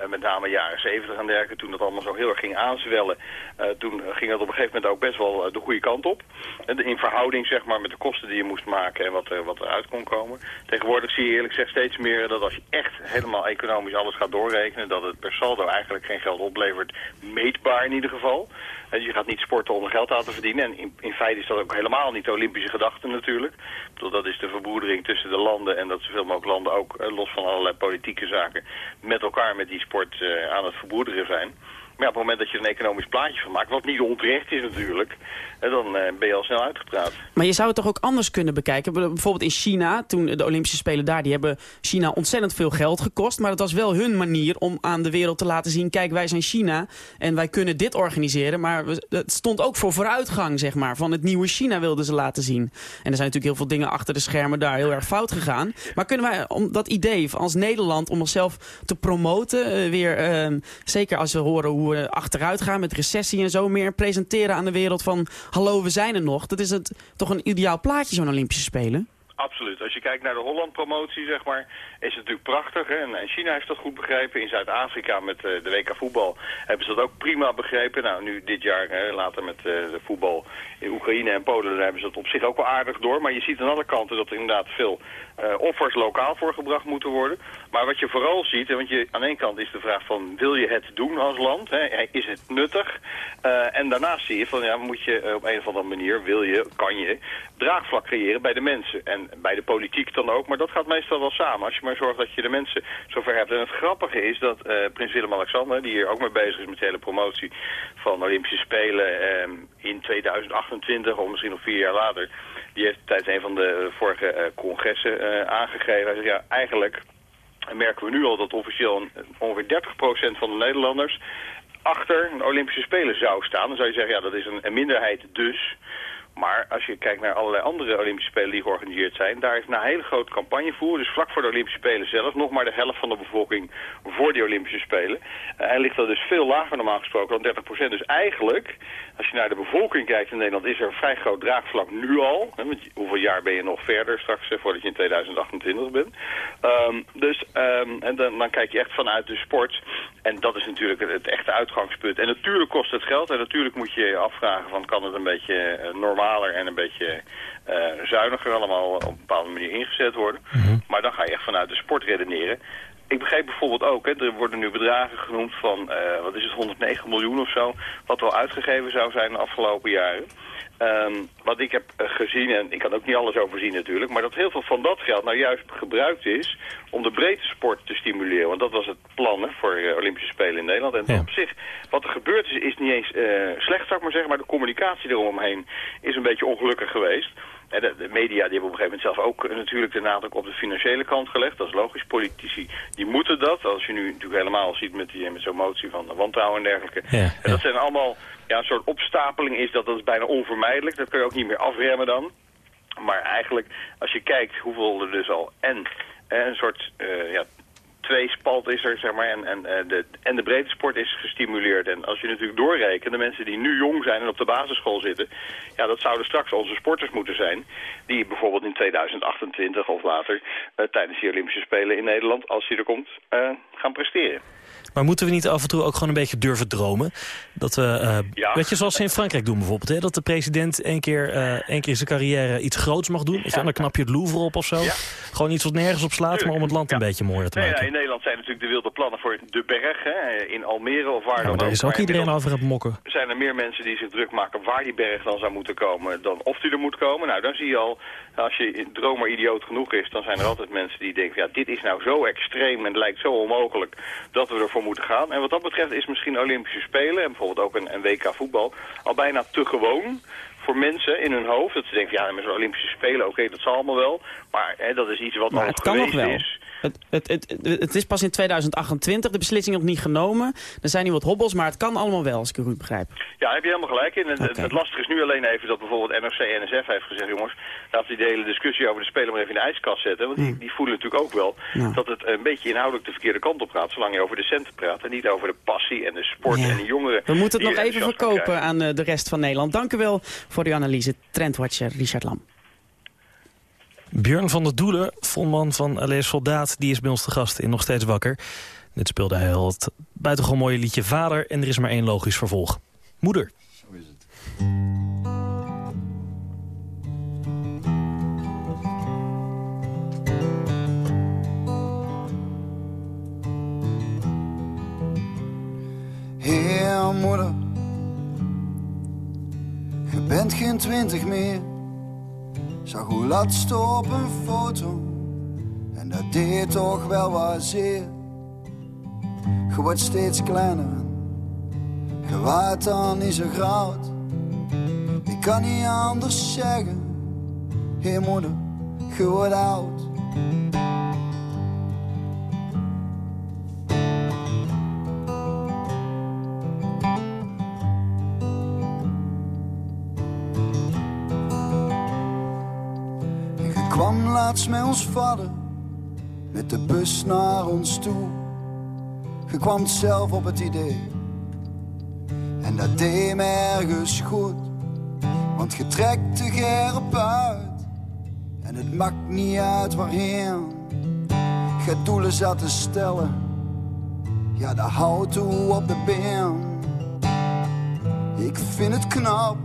uh, met name jaren 70 en dergelijke, toen dat allemaal zo heel erg ging aanzwellen, uh, toen ging dat op een gegeven moment ook best wel uh, de goede kant op. in verhouding zeg maar met de kosten die je moest maken en wat, wat eruit kon komen. Tegenwoordig zie je eerlijk gezegd steeds meer dat als je echt helemaal economisch alles gaat doorrekenen, dat het per saldo eigenlijk geen geld oplevert, meetbaar in ieder geval. En je gaat niet sporten om er geld aan te verdienen. En in, in, feite is dat ook helemaal niet de Olympische gedachte natuurlijk. Dat is de verbroedering tussen de landen en dat zoveel mogelijk landen ook, los van allerlei politieke zaken, met elkaar met die sport uh, aan het verbroederen zijn. Maar op het moment dat je er een economisch plaatje van maakt, wat niet onterecht is natuurlijk, dan uh, ben je al snel uitgepraat. Maar je zou het toch ook anders kunnen bekijken? Bijvoorbeeld in China, toen de Olympische Spelen daar, die hebben China ontzettend veel geld gekost. Maar het was wel hun manier om aan de wereld te laten zien, kijk wij zijn China en wij kunnen dit organiseren. Maar het stond ook voor vooruitgang, zeg maar. Van het nieuwe China wilden ze laten zien. En er zijn natuurlijk heel veel dingen achter de schermen daar heel erg fout gegaan. Maar kunnen wij om dat idee als Nederland om onszelf te promoten, uh, weer, uh, zeker als we horen hoe we achteruit gaan met recessie en zo, meer presenteren aan de wereld van hallo, we zijn er nog. Dat is het, toch een ideaal plaatje, zo'n Olympische Spelen? Absoluut. Als je kijkt naar de Holland-promotie, zeg maar, is het natuurlijk prachtig. Hè? En China heeft dat goed begrepen. In Zuid-Afrika met uh, de WK voetbal hebben ze dat ook prima begrepen. Nou, nu dit jaar, hè, later met uh, de voetbal in Oekraïne en Polen, hebben ze dat op zich ook wel aardig door. Maar je ziet aan alle kanten dat er inderdaad veel uh, offers lokaal voor gebracht moeten worden. Maar wat je vooral ziet, want je, aan één kant is de vraag van, wil je het doen als land? Hè? Is het nuttig? en daarnaast zie je van, ja, moet je op een of andere manier, wil je, kan je, draagvlak creëren bij de mensen. En bij de politiek dan ook, maar dat gaat meestal wel samen. Als je maar zorgt dat je de mensen zover hebt. En het grappige is dat uh, prins Willem-Alexander, die hier ook mee bezig is met de hele promotie van Olympische Spelen uh, in 2028 of misschien nog vier jaar later, die heeft tijdens een van de vorige uh, congressen aangegeven. Hij zegt, ja, eigenlijk merken we nu al dat officieel ongeveer 30% van de Nederlanders achter de Olympische Spelen zou staan. Dan zou je zeggen, ja, dat is een minderheid dus. Maar als je kijkt naar allerlei andere Olympische Spelen die georganiseerd zijn... daar is een hele grote campagne voor. Dus vlak voor de Olympische Spelen zelf nog maar de helft van de bevolking voor die Olympische Spelen. Uh, hij ligt er dus veel lager normaal gesproken dan 30 procent. Dus eigenlijk, als je naar de bevolking kijkt in Nederland... is er een vrij groot draagvlak nu al. Hè, want hoeveel jaar ben je nog verder straks eh, voordat je in 2028 bent. Um, dus um, en dan, dan, kijk je echt vanuit de sport. En dat is natuurlijk het, echte uitgangspunt. En natuurlijk kost het geld. En natuurlijk moet je je afvragen van kan het een beetje uh, normaal en een beetje uh, zuiniger allemaal op een bepaalde manier ingezet worden. Mm -hmm. Maar dan ga je echt vanuit de sport redeneren. ik begreep bijvoorbeeld ook, hè, er worden nu bedragen genoemd van, eh, wat is het, 109 miljoen of zo, wat wel uitgegeven zou zijn de afgelopen jaren. Ehm, wat ik heb eh, gezien, en ik kan ook niet alles overzien natuurlijk, maar dat heel veel van dat geld nou juist gebruikt is om de breedte sport te stimuleren. Want dat was het plan hè, voor uh, Olympische Spelen in Nederland. En op zich, wat er gebeurd is, is niet eens slecht, zou ik maar zeggen, maar de communicatie eromheen is een beetje ongelukkig geweest. De, media die hebben op een gegeven moment zelf ook natuurlijk de nadruk op de financiële kant gelegd. Dat is logisch. Politici die moeten dat. Als je nu natuurlijk helemaal ziet met, die, met zo'n motie van wantrouwen en dergelijke. en dat zijn allemaal ja, een soort opstapeling is dat, dat is bijna onvermijdelijk. Dat kun je ook niet meer afremmen dan. Maar eigenlijk, als je kijkt hoeveel er dus al en een soort uh, ja, spalt is er, zeg maar, en, en, eh, de, en de breedte sport is gestimuleerd. En als je natuurlijk doorrekent, de mensen die nu jong zijn en op de basisschool zitten, ja, dat zouden straks onze sporters moeten zijn, die bijvoorbeeld in 2028 of later uh, tijdens de Olympische Spelen in Nederland, als die er komt, uh, gaan presteren. Maar moeten we niet af en toe ook gewoon een beetje durven dromen? Dat we, uh, weet je, zoals ze in Frankrijk doen bijvoorbeeld. Hè? Dat de president één keer, uh, één keer in zijn carrière iets groots mag doen. Ja. dan knap je het Louvre op of zo. Gewoon iets wat nergens op slaat, maar om het land een beetje mooier te maken. in Nederland zijn natuurlijk de wilde plannen voor de berg. Hè? In Almere of waar dan ook. daar is ook iedereen over het mokken. Zijn er meer mensen die zich druk maken waar die berg dan zou moeten komen... dan of die er moet komen. Nou, dan zie je al, als je dromer idioot genoeg is... dan zijn er altijd mensen die denken... ja, dit is nou zo extreem en het lijkt zo onmogelijk... dat we ervoor moeten gaan. En wat dat betreft is misschien Olympische Spelen... en bijvoorbeeld ook een, een WK voetbal... al bijna te gewoon voor mensen in hun hoofd. Dat ze denken, ja, met zo'n Olympische Spelen, oké, dat zal allemaal wel. Maar hè, dat is iets wat maar al nog wel. is. Het, het, het, het, is pas in 2028, de beslissing nog niet genomen. Er zijn nu wat hobbels, maar het kan allemaal wel, als ik u goed begrijp. Ja, heb je helemaal gelijk in. Het, okay. het, lastige is nu alleen even dat bijvoorbeeld NRC en NSF heeft gezegd... jongens, laten we die hele discussie over de speler maar even in de ijskast zetten. Want die, die voelen natuurlijk ook wel ja. dat het een beetje inhoudelijk de verkeerde kant op gaat... zolang je over de centen praat en niet over de passie en de sport ja. en de jongeren. We moeten het nog even verkopen aan de rest van Nederland. Dank u wel voor uw analyse, trendwatcher Richard Lam. Björn van der Doelen, volman van Allee Soldaat, die is bij ons te gast in Nog Steeds Wakker. Net speelde hij al het buitengewoon mooie liedje Vader en er is maar één logisch vervolg. Moeder. Zo is het. Heer moeder, je bent geen twintig meer Zag hoe laatst op een foto En dat deed toch wel wat zeer. Je wordt steeds kleiner Je waart dan niet zo groot. Ik kan niet anders zeggen Hé moeder, je wordt oud kwam laatst met ons vader met de bus naar ons toe. Je kwam zelf op het idee en dat deed me ergens goed, want je trekt de gerp uit en het maakt niet uit waarheen. Je doelen zat te stellen, ja dat houdt op de been. Ik vind het knap,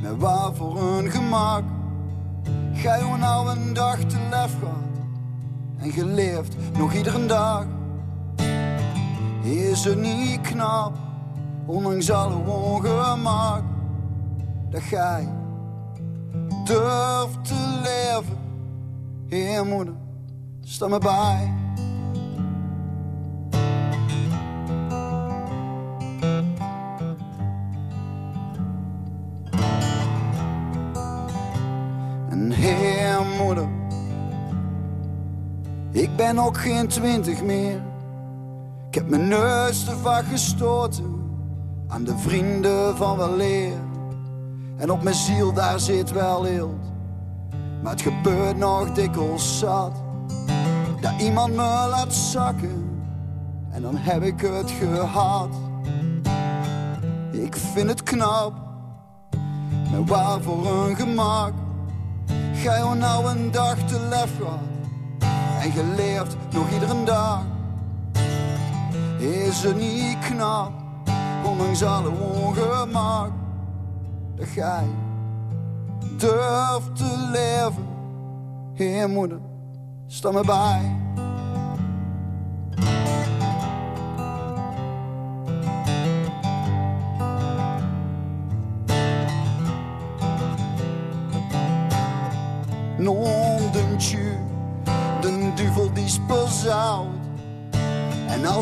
met waar voor een gemak. Gij hoe nou een dag te lef gehad en geleefd nog iedere dag. Is het niet knap, ondanks alle ongemak, dat gij durft te leven. Heer moeder, sta me bij. Ben ook geen twintig meer. Ik heb mijn neus te vaak gestoten aan de vrienden van wel leer. En op mijn ziel daar zit wel eelt, maar het gebeurt nog dikwijls zat. Dat iemand me laat zakken en dan heb ik het gehad. Ik vind het knap, maar waarvoor een gemak. Gij nou een dag te lef gehad en geleefd nog iedere dag. Is het niet knap, ondanks alle ongemak, dat gij durft te leven. Heer moeder, sta me bij.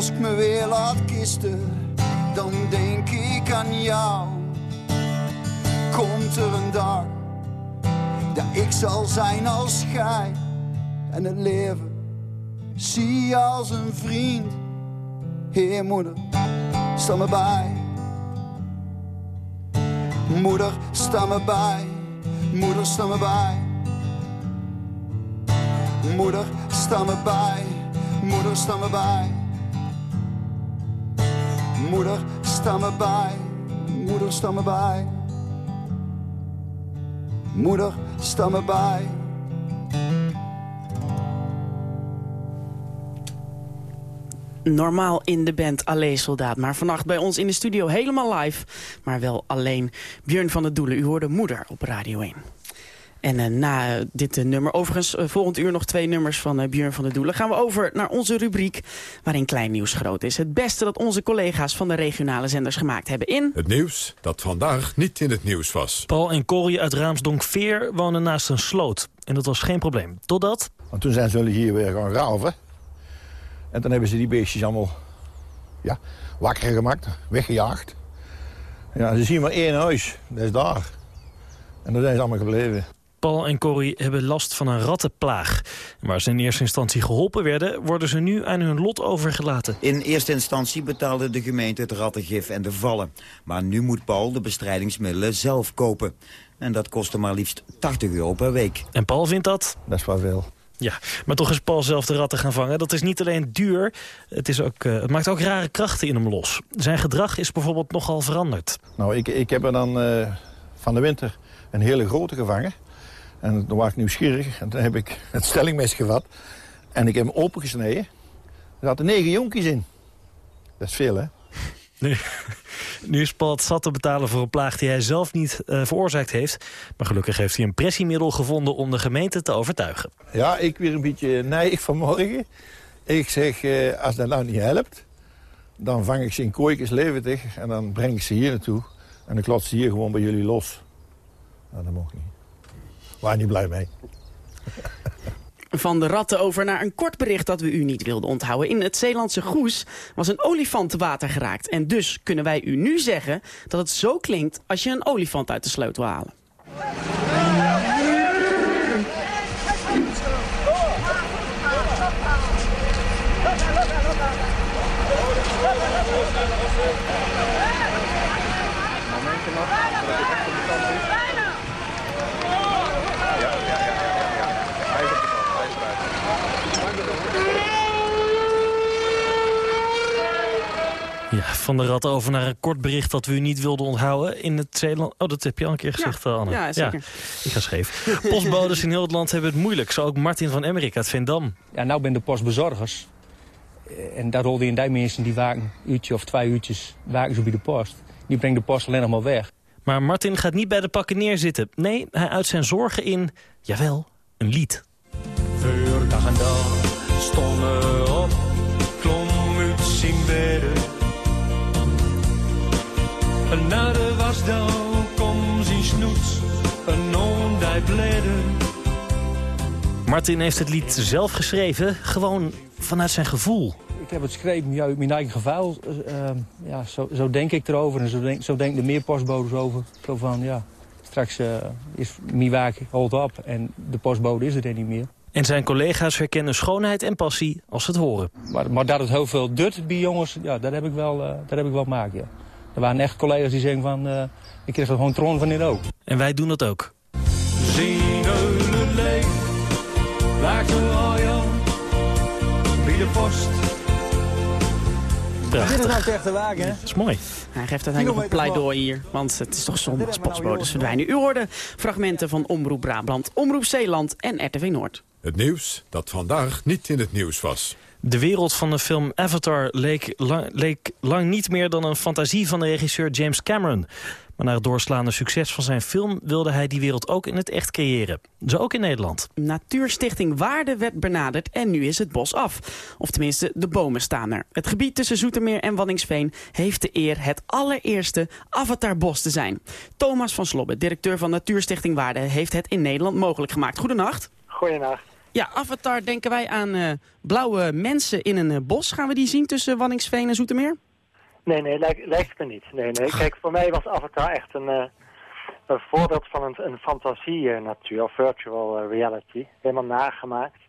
Als ik me weer laat kisten, dan denk ik aan jou. Komt er een dag, dat ik zal zijn als gij. En het leven zie je als een vriend. Heer moeder, sta me bij. Moeder, sta me bij. Moeder, sta me bij. Moeder, sta me bij. Moeder, sta me bij. Moeder, sta me bij. Moeder, sta me bij. Moeder, sta me bij. Normaal in de band Allee Soldaat, maar vannacht bij ons in de studio helemaal live. Maar wel alleen Björn van der Doelen. U hoorde Moeder op Radio 1. En uh, na uh, dit uh, nummer, overigens volgend uur nog twee nummers van Björn van der Doelen... gaan we over naar onze rubriek waarin klein nieuws groot is. Het beste dat onze collega's van de regionale zenders gemaakt hebben in... Het nieuws dat vandaag niet in het nieuws was. Paul en Corrie uit Raamsdonk-Veer wonen naast een sloot. En dat was geen probleem. Totdat... Want toen zijn ze hier weer gaan rauwen. En dan hebben ze die beestjes allemaal ja, wakker gemaakt, weggejaagd. Ja, ze zien maar één huis, dat is daar. En daar zijn ze allemaal gebleven. Paul en Corrie hebben last van een rattenplaag. Waar ze in eerste instantie geholpen werden... worden ze nu aan hun lot overgelaten. In eerste instantie betaalde de gemeente het rattengif en de vallen. Maar nu moet Paul de bestrijdingsmiddelen zelf kopen. En dat kostte maar liefst 80 euro per week. En Paul vindt dat... Dat is wel veel. Ja, maar toch is Paul zelf de ratten gaan vangen. Dat is niet alleen duur, het, is ook, uh, het maakt ook rare krachten in hem los. Zijn gedrag is bijvoorbeeld nogal veranderd. Nou, ik, ik heb er dan uh, van de winter een hele grote gevangen. En toen was ik nieuwsgierig. En toen heb ik het stellingmes gevat. En ik heb hem opengesneden. Er zaten negen jonkies in. Dat is veel, hè? Nee. Nu is Paul zat te betalen voor een plaag die hij zelf niet uh, veroorzaakt heeft. Maar gelukkig heeft hij een pressiemiddel gevonden om de gemeente te overtuigen. Ja, ik weer een beetje nijig vanmorgen. Ik zeg, uh, als dat nou niet helpt, dan vang ik ze in kooikjes levendig en dan breng ik ze hier naartoe. En dan klot ze hier gewoon bij jullie los. Nou, dat mocht niet. Waar niet blij mee. Van de ratten over naar een kort bericht dat we u niet wilden onthouden. In het Zeelandse Goes was een olifant te water geraakt. En dus kunnen wij u nu zeggen dat het zo klinkt als je een olifant uit de sloot wil halen. Momentje nog, dat ik echt op de kant is. Ja, ja, ja, ja, ja. Hij is op de kant, hij is eruit. Ja, van de rat over naar een kort bericht dat we u niet wilden onthouden. In het Zeeland... Oh, dat heb je al een keer gezegd, ja. Anne. Ja, zeker. ik ga scheef. Postbodes in heel het land hebben het moeilijk. Zo ook Martin van Emmerik uit Vindam. Ja, nou ben de postbezorgers. En daar rolden in die mensen die waken een uurtje of twee uurtjes waken ze bij de post. Die brengen de post alleen nog maar weg. Maar Martin gaat niet bij de pakken neerzitten. Nee, hij uit zijn zorgen in, jawel, een lied. Voor dag en dag stonden op, klom uit zijn bedden. En na de wasdouw kom zijn snoet, een bleden. Martin heeft het lied zelf geschreven, gewoon vanuit zijn gevoel. Ik heb het geschreven uit mijn eigen gevoel. Uh, ja, zo, zo, denk ik erover en zo, denk, zo denken de meer postbodes over. Zo van, ja, straks uh, is mijn werk hold op en de postbode is er dan niet meer. En zijn collega's herkennen schoonheid en passie als ze het horen. Maar, maar dat het heel veel dut bij jongens, ja, dat heb ik wel, uh, dat heb ik wel gemaakt, ja. Er waren echt collega's die zeggen van, ik kreeg er gewoon troon van in ook. En wij doen dat ook. De. Prachtig. Dit is nou echt te wagen, hè? Dat is mooi. Hij geeft uiteindelijk een pleidooi hier, want het is toch zonde als postbodes verdwijnen. U hoorde fragmenten van Omroep Brabant, Omroep Zeeland en RTV Noord. Het nieuws dat vandaag niet in het nieuws was. De wereld van de film Avatar leek lang, leek lang niet meer dan een fantasie van de regisseur James Cameron. Maar na het doorslaande succes van zijn film wilde hij die wereld ook in het echt creëren. Zo ook in Nederland. Natuurstichting Waarde werd benaderd en nu is het bos af. Of tenminste, de bomen staan er. Het gebied tussen Zoetermeer en Wanningsveen heeft de eer het allereerste Avatarbos te zijn. Thomas van Slobbe, directeur van Natuurstichting Waarde, heeft het in Nederland mogelijk gemaakt. Goedenacht. Goedenacht. Ja, Avatar denken wij aan uh, blauwe mensen in een uh, bos. Gaan we die zien tussen Wanningsveen en Zoetermeer? Nee, nee, lijkt, me niet. Nee, nee. Kijk, voor mij was Avatar echt een, uh, een voorbeeld van een, een fantasie-natuur, virtual reality. Helemaal nagemaakt.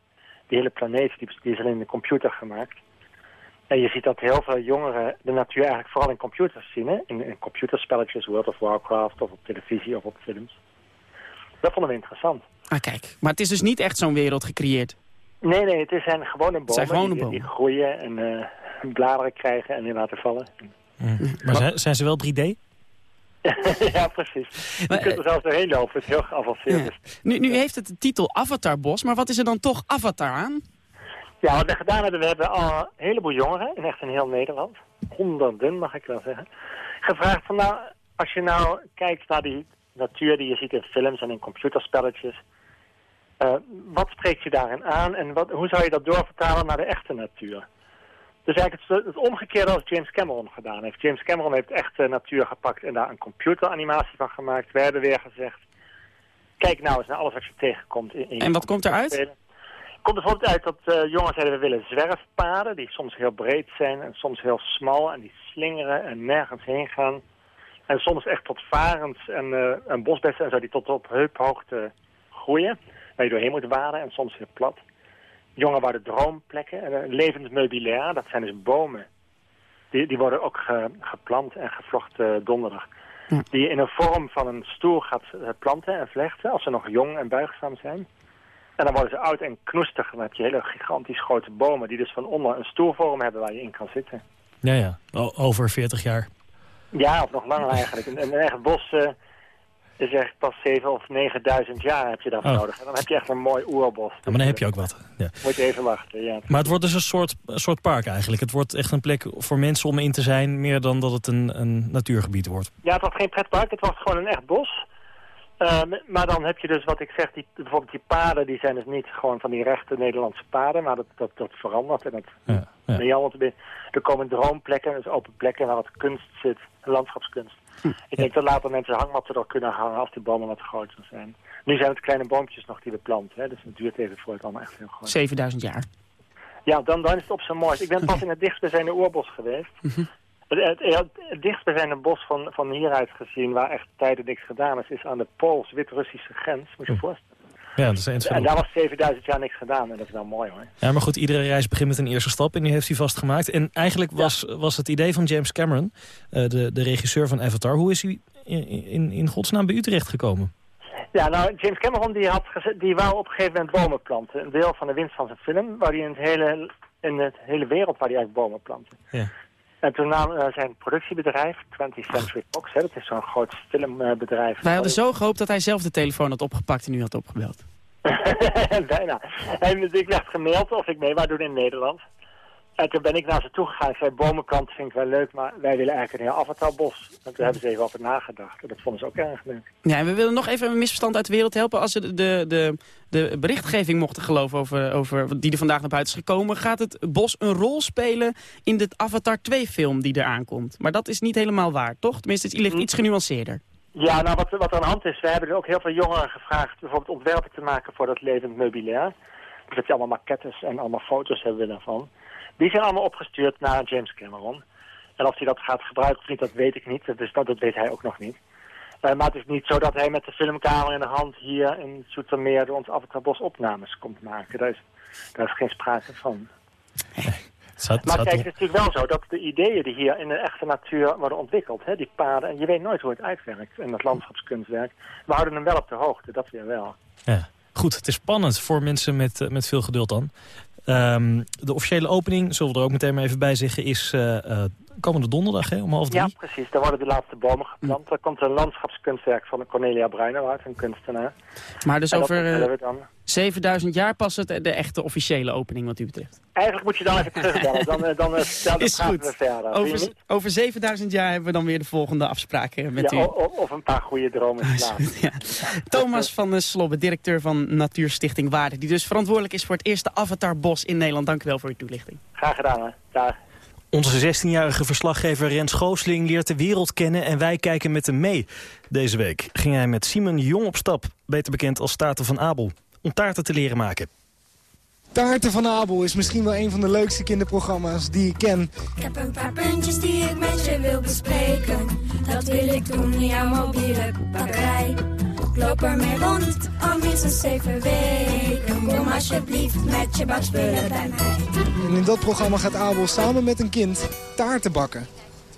Die hele planeet die, die is alleen in de computer gemaakt. En je ziet dat heel veel jongeren de natuur eigenlijk vooral in computers zien. Hè? In, in computerspelletjes, World of Warcraft of op televisie of op films. Dat vonden we interessant. Ah, kijk. Maar het is dus niet echt zo'n wereld gecreëerd? Nee, nee, het zijn gewone bomen, zijn gewone die, bomen. die, groeien en uh, bladeren krijgen en die laten vallen. Mm. Maar, maar zijn ze wel 3D? ja, precies. Je maar, kunt er zelfs doorheen lopen, het is heel geavanceerd. Ja. Nu, nu heeft het de titel Avatarbos, maar wat is er dan toch Avatar aan? Ja, wat we gedaan hebben, we hebben al een heleboel jongeren, in echt in heel Nederland, honderden mag ik wel zeggen, gevraagd van nou, als je nou kijkt naar die natuur die je ziet in films en in computerspelletjes. Uh, wat spreekt je daarin aan en wat, hoe zou je dat doorvertalen naar de echte natuur? Dus eigenlijk het, het omgekeerde als James Cameron gedaan heeft. James Cameron heeft echte natuur gepakt en daar een computeranimatie van gemaakt. Wij hebben weer gezegd, kijk nou eens naar alles wat je tegenkomt. In, in en wat komt eruit? Het komt er bijvoorbeeld uit dat uh, jongens zeiden, we willen zwerfpaden, die soms heel breed zijn en soms heel smal en die slingeren en nergens heen gaan. En soms echt tot varens en, uh, en bosbessen en zo die tot op heuphoogte groeien. Waar je doorheen moet waden en soms heel plat. Jongen waren droomplekken. En, uh, levend meubilair, dat zijn dus bomen. Die, die worden ook ge, geplant en gevlochten uh, donderdag. Ja. Die je in een vorm van een stoel gaat planten en vlechten als ze nog jong en buigzaam zijn. En dan worden ze oud en knoestig. Dan heb je hele gigantisch grote bomen die dus van onder een stoelvorm hebben waar je in kan zitten. Ja, ja. O over 40 jaar. Ja, of nog langer eigenlijk. Een, een echt bos uh, is echt pas 7 of 9.000 jaar heb je daarvoor Oh. nodig. En dan heb je echt een mooi oerbos. Ja, maar dan heb je ook wat. Ja. Moet je even wachten, ja. Maar het wordt dus een soort, een soort park eigenlijk. Het wordt echt een plek voor mensen om in te zijn... meer dan dat het een, een natuurgebied wordt. Ja, het was geen pretpark. Het was gewoon een echt bos. Uh, maar dan heb je dus wat ik zeg, die, bijvoorbeeld die paden, die zijn dus niet gewoon van die rechte Nederlandse paden, maar dat, dat, dat verandert en dat ja, ja. Er komen droomplekken, dus open plekken waar wat kunst zit, landschapskunst. Hm. Ik denk dat later mensen hangmatten er kunnen hangen als die bomen wat groter zijn. Nu zijn het kleine boompjes nog die we planten, hè, dus het duurt even voor het allemaal echt heel groot. 7000 jaar. Ja, dan, dan is het op zijn mooist. Ik ben pas in het dichtstbijzijnde oerbos geweest. Mhm. Het, het, het dichtstbijzijnde bos van, van hieruit gezien, waar echt tijden niks gedaan is, is aan de Pools-Wit-Russische grens. Moet je je voorstellen. Ja, dat is eens En daar was 7000 jaar niks gedaan en dat is wel mooi hoor. Ja, maar goed, iedere reis begint met een eerste stap en die heeft hij vastgemaakt. En eigenlijk was, was het idee van James Cameron, uh, de, de regisseur van Avatar, hoe is hij in, in, in godsnaam bij Utrecht gekomen? Ja, nou, James Cameron die, had die wou op een gegeven moment bomen planten. Een deel van de winst van zijn film, waar hij in, het hele, in het hele wereld waar hij eigenlijk bomen plantte. Ja. En toen nam uh, zijn productiebedrijf, 20th Century Fox, hè, dat is zo'n groot filmbedrijf. Wij hadden zo gehoopt dat hij zelf de telefoon had opgepakt en u had opgebeld. Bijna. En ik werd gemaild of ik mee wou doen in Nederland. En toen ben ik naar ze toe gegaan. Ik zei, bomenkant vind ik wel leuk, maar wij willen eigenlijk een heel avatarbos. En toen hebben ze even over nagedacht. En dat vonden ze ook erg leuk. Ja, en we willen nog even een misverstand uit de wereld helpen. Als ze de, de, de, de berichtgeving mochten geloven over, over die er vandaag naar buiten is gekomen... gaat het bos een rol spelen in de Avatar 2-film die er aankomt. Maar dat is niet helemaal waar, toch? Tenminste, het ligt iets genuanceerder. Ja, nou wat, wat er aan de hand is, we hebben er ook heel veel jongeren gevraagd bijvoorbeeld ontwerpen te maken voor dat levend meubilair. Dus dat je allemaal maquettes en allemaal foto's hebben we daarvan. Die zijn allemaal opgestuurd naar James Cameron. En of hij dat gaat gebruiken of niet, dat weet ik niet. Dus dat, dat weet hij ook nog niet. Uh, maar het is niet zo dat hij met de filmkamer in de hand hier in Zoetermeer door ons Avatarbos opnames komt maken. Daar is, daar is geen sprake van. Zat, maar kijk, het is natuurlijk wel zo dat de ideeën die hier in de echte natuur worden ontwikkeld, hè, die paden, en je weet nooit hoe het uitwerkt in dat landschapskunstwerk. We houden hem wel op de hoogte, dat weer wel. Ja. Goed, het is spannend voor mensen met, uh, met veel geduld dan. Um, de officiële opening, zullen we er ook meteen maar even bij zeggen, is uh, uh, komende donderdag hè, om half drie. Ja, precies. Daar worden de laatste bomen geplant. Er komt een landschapskunstwerk van Cornelia Bruinhout, een kunstenaar. Maar dus over vertellen eh, we dan. 7000 jaar pas het de echte officiële opening wat u betreft. Eigenlijk moet je dan even terugbellen. Dan, eh, dan, eh, dan Is praten goed. we verder. Over, over 7000 jaar hebben we dan weer de volgende afspraken met Ja, u. of een paar goede dromen slapen. Thomas van der Slobbe, directeur van Natuurstichting Waarde... die dus verantwoordelijk is voor het eerste Avatarbos in Nederland. Dank u wel voor uw toelichting. Graag gedaan, hè. Dag. Onze 16-jarige verslaggever Rens Goosling leert de wereld kennen en wij kijken met hem mee. Deze week ging hij met Simon Jong op stap, beter bekend als Staten van Abel, om taarten te leren maken. Taarten van Abel is misschien wel een van de leukste kinderprogramma's die ik ken. Ik heb een paar puntjes die ik met je wil bespreken. Dat wil ik doen in jouw mobiele bakkerij. Ik loop ermee rond, al minstens zeven weken. Kom alsjeblieft met je bakspullen bij mij. En in dat programma gaat Abel samen met een kind taarten bakken.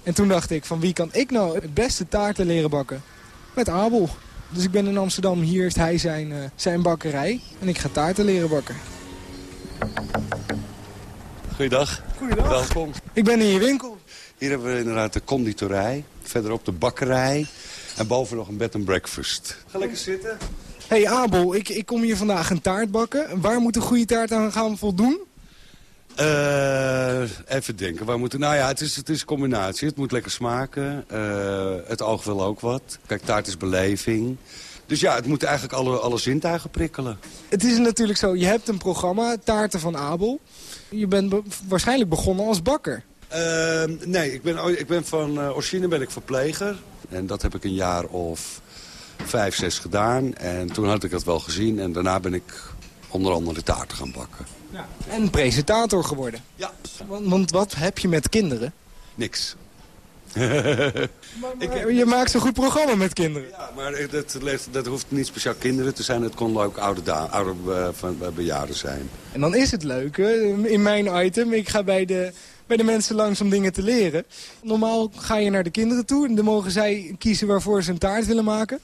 En toen dacht ik, van wie kan ik nou het beste taarten leren bakken? Met Abel. Dus ik ben in Amsterdam, hier heeft hij zijn, eh, zijn bakkerij. En ik ga taarten leren bakken. Goeiedag. Goeiedag. Welkom. Ik ben in je winkel. Hier hebben we inderdaad de conditorij. Verderop de bakkerij. En boven nog een bed and breakfast. Ga lekker zitten. hey Abel, ik, ik kom hier vandaag een taart bakken. Waar moet een goede taart aan gaan voldoen? Eh, even denken. Waar moeten... Nou ja, het is, het is een combinatie. Het moet lekker smaken. Eh, het oog wil ook wat. Kijk, taart is beleving. Dus ja, het moet eigenlijk alle, alle zintuigen prikkelen. Het is natuurlijk zo, je hebt een programma, Taarten van Abel. Je bent be- waarschijnlijk begonnen als bakker. Eh, nee, ik ben, ik ben van eh, origine ben ik verpleger. En dat heb ik een jaar of vijf, zes gedaan. En toen had ik dat wel gezien. En daarna ben ik onder andere taarten gaan bakken. En presentator geworden. Ja. Want, want wat heb je met kinderen? Niks. Maar je maakt zo'n goed programma met kinderen. Ja, maar dat, dat hoeft niet speciaal kinderen te zijn. Het kon ook oude, da- oude eh, van, eh, bejaarden zijn. En dan is het leuk, hè, in mijn item, ik ga bij de, bij de mensen langs om dingen te leren. Normaal ga je naar de kinderen toe en dan mogen zij kiezen waarvoor ze een taart willen maken.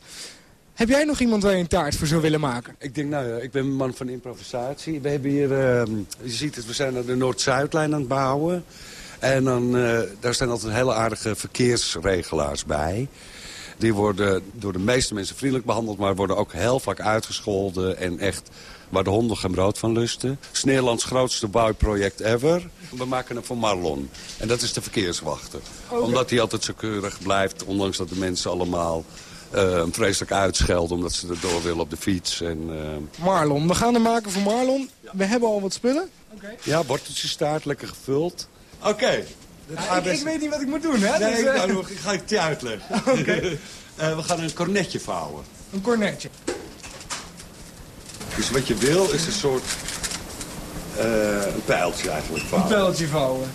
Heb jij nog iemand waar je een taart voor zou willen maken? Ik denk, nou ja, ik ben een man van improvisatie. We hebben hier, eh, je ziet het, we zijn aan de Noord-Zuidlijn aan het bouwen. En dan, eh, daar zijn altijd hele aardige verkeersregelaars bij. Die worden door de meeste mensen vriendelijk behandeld... maar worden ook heel vaak uitgescholden en echt waar de honden geen brood van lusten. Het is Nederlands grootste bouwproject ever. We maken hem voor Marlon. En dat is de verkeerswachter. Omdat hij altijd zo keurig blijft, ondanks dat de mensen allemaal... eh, hem vreselijk uitschelden omdat ze erdoor willen op de fiets. En, eh, Marlon, we gaan hem maken voor Marlon. We hebben al wat spullen. ja, worteltjestaart, lekker gevuld. Oké. Ja, ik, ik weet niet wat ik moet doen, hè? Nee, dus, eh, nou, ik ga het je uitleggen. Oké. Eh, we gaan een cornetje vouwen. Een cornetje. Dus wat je wil is een soort... eh, een pijltje eigenlijk Een vouwen. pijltje vouwen.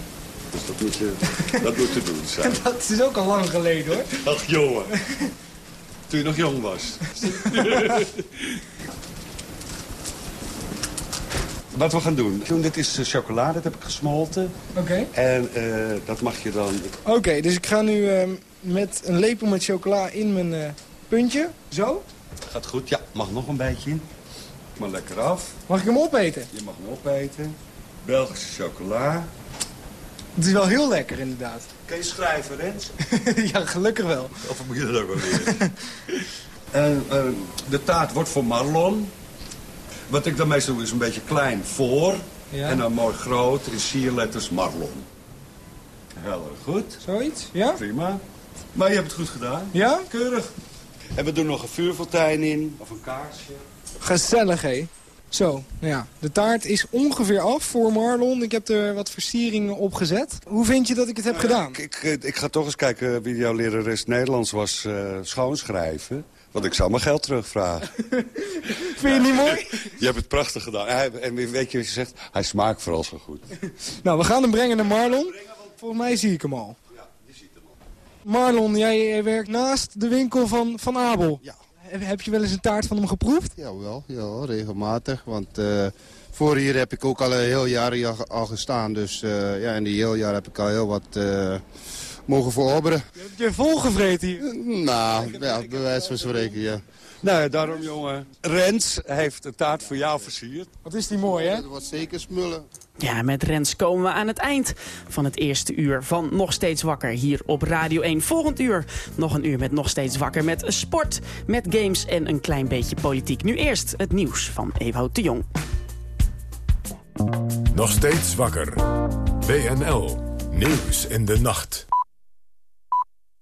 Dus dat moet, je, dat moet te doen zijn. Dat is ook al lang geleden, hoor. Ach, jongen. Toen je nog jong was. Wat we gaan doen. Doen, Dit is eh, chocolade, dat heb ik gesmolten. Oké. En eh, dat mag je dan... Oké, dus ik ga nu ehm, met een lepel met chocola in mijn puntje. Zo. Gaat goed. Ja, mag nog een beetje in. Maar lekker af. Mag ik hem opeten? Je mag hem opeten. Belgische chocola. Het is wel heel lekker, inderdaad. Kan je schrijven, Rens? ja, gelukkig wel. Of moet je dat ook wel leren? En, eh, de taart wordt voor Marlon. Wat ik dan meestal doe is een beetje klein voor. Ja. En dan mooi groot in sierletters Marlon. Heel goed. Zoiets? Ja? Prima. Maar je hebt het goed gedaan. Ja? Keurig. En we doen nog een vuurfontein in. Of een kaarsje. Gezellig, hé. Zo, nou ja, de taart is ongeveer af voor Marlon. Ik heb er wat versieringen op gezet. Hoe vind je dat ik het heb gedaan? Ik, ik, eh, ik ga toch eens kijken wie jouw lerares Nederlands was eh, schoonschrijven. Want ik zou mijn geld terugvragen. Vind je het niet mooi? Je hebt het prachtig gedaan. En weet je wat je zegt? Hij smaakt vooral zo goed. Nou, we gaan hem brengen naar Marlon. Volgens mij zie ik hem al. Marlon, jij, jij werkt naast de winkel van, van Abel. Ja. Heb, je wel eens een taart van hem geproefd? Jawel, ja, regelmatig. Want eh, voor hier heb ik ook al een heel jaar hier al, al gestaan. Dus eh, ja, in die heel jaar heb ik al heel wat eh, mogen verorberen. Heb je volgevreten hier? Nou, ja, bij wijze van spreken, ja. Nou, daarom jongen. Rens heeft een taart voor jou versierd. Wat is die mooi, hè? Dat wordt zeker smullen. Ja, met Rens komen we aan het eind van het eerste uur van Nog Steeds Wakker hier op Radio 1. Volgend uur nog een uur met Nog Steeds Wakker met sport, met games en een klein beetje politiek. Nu eerst het nieuws van Ewout de Jong. Nog steeds wakker. WNL. Nieuws in de nacht.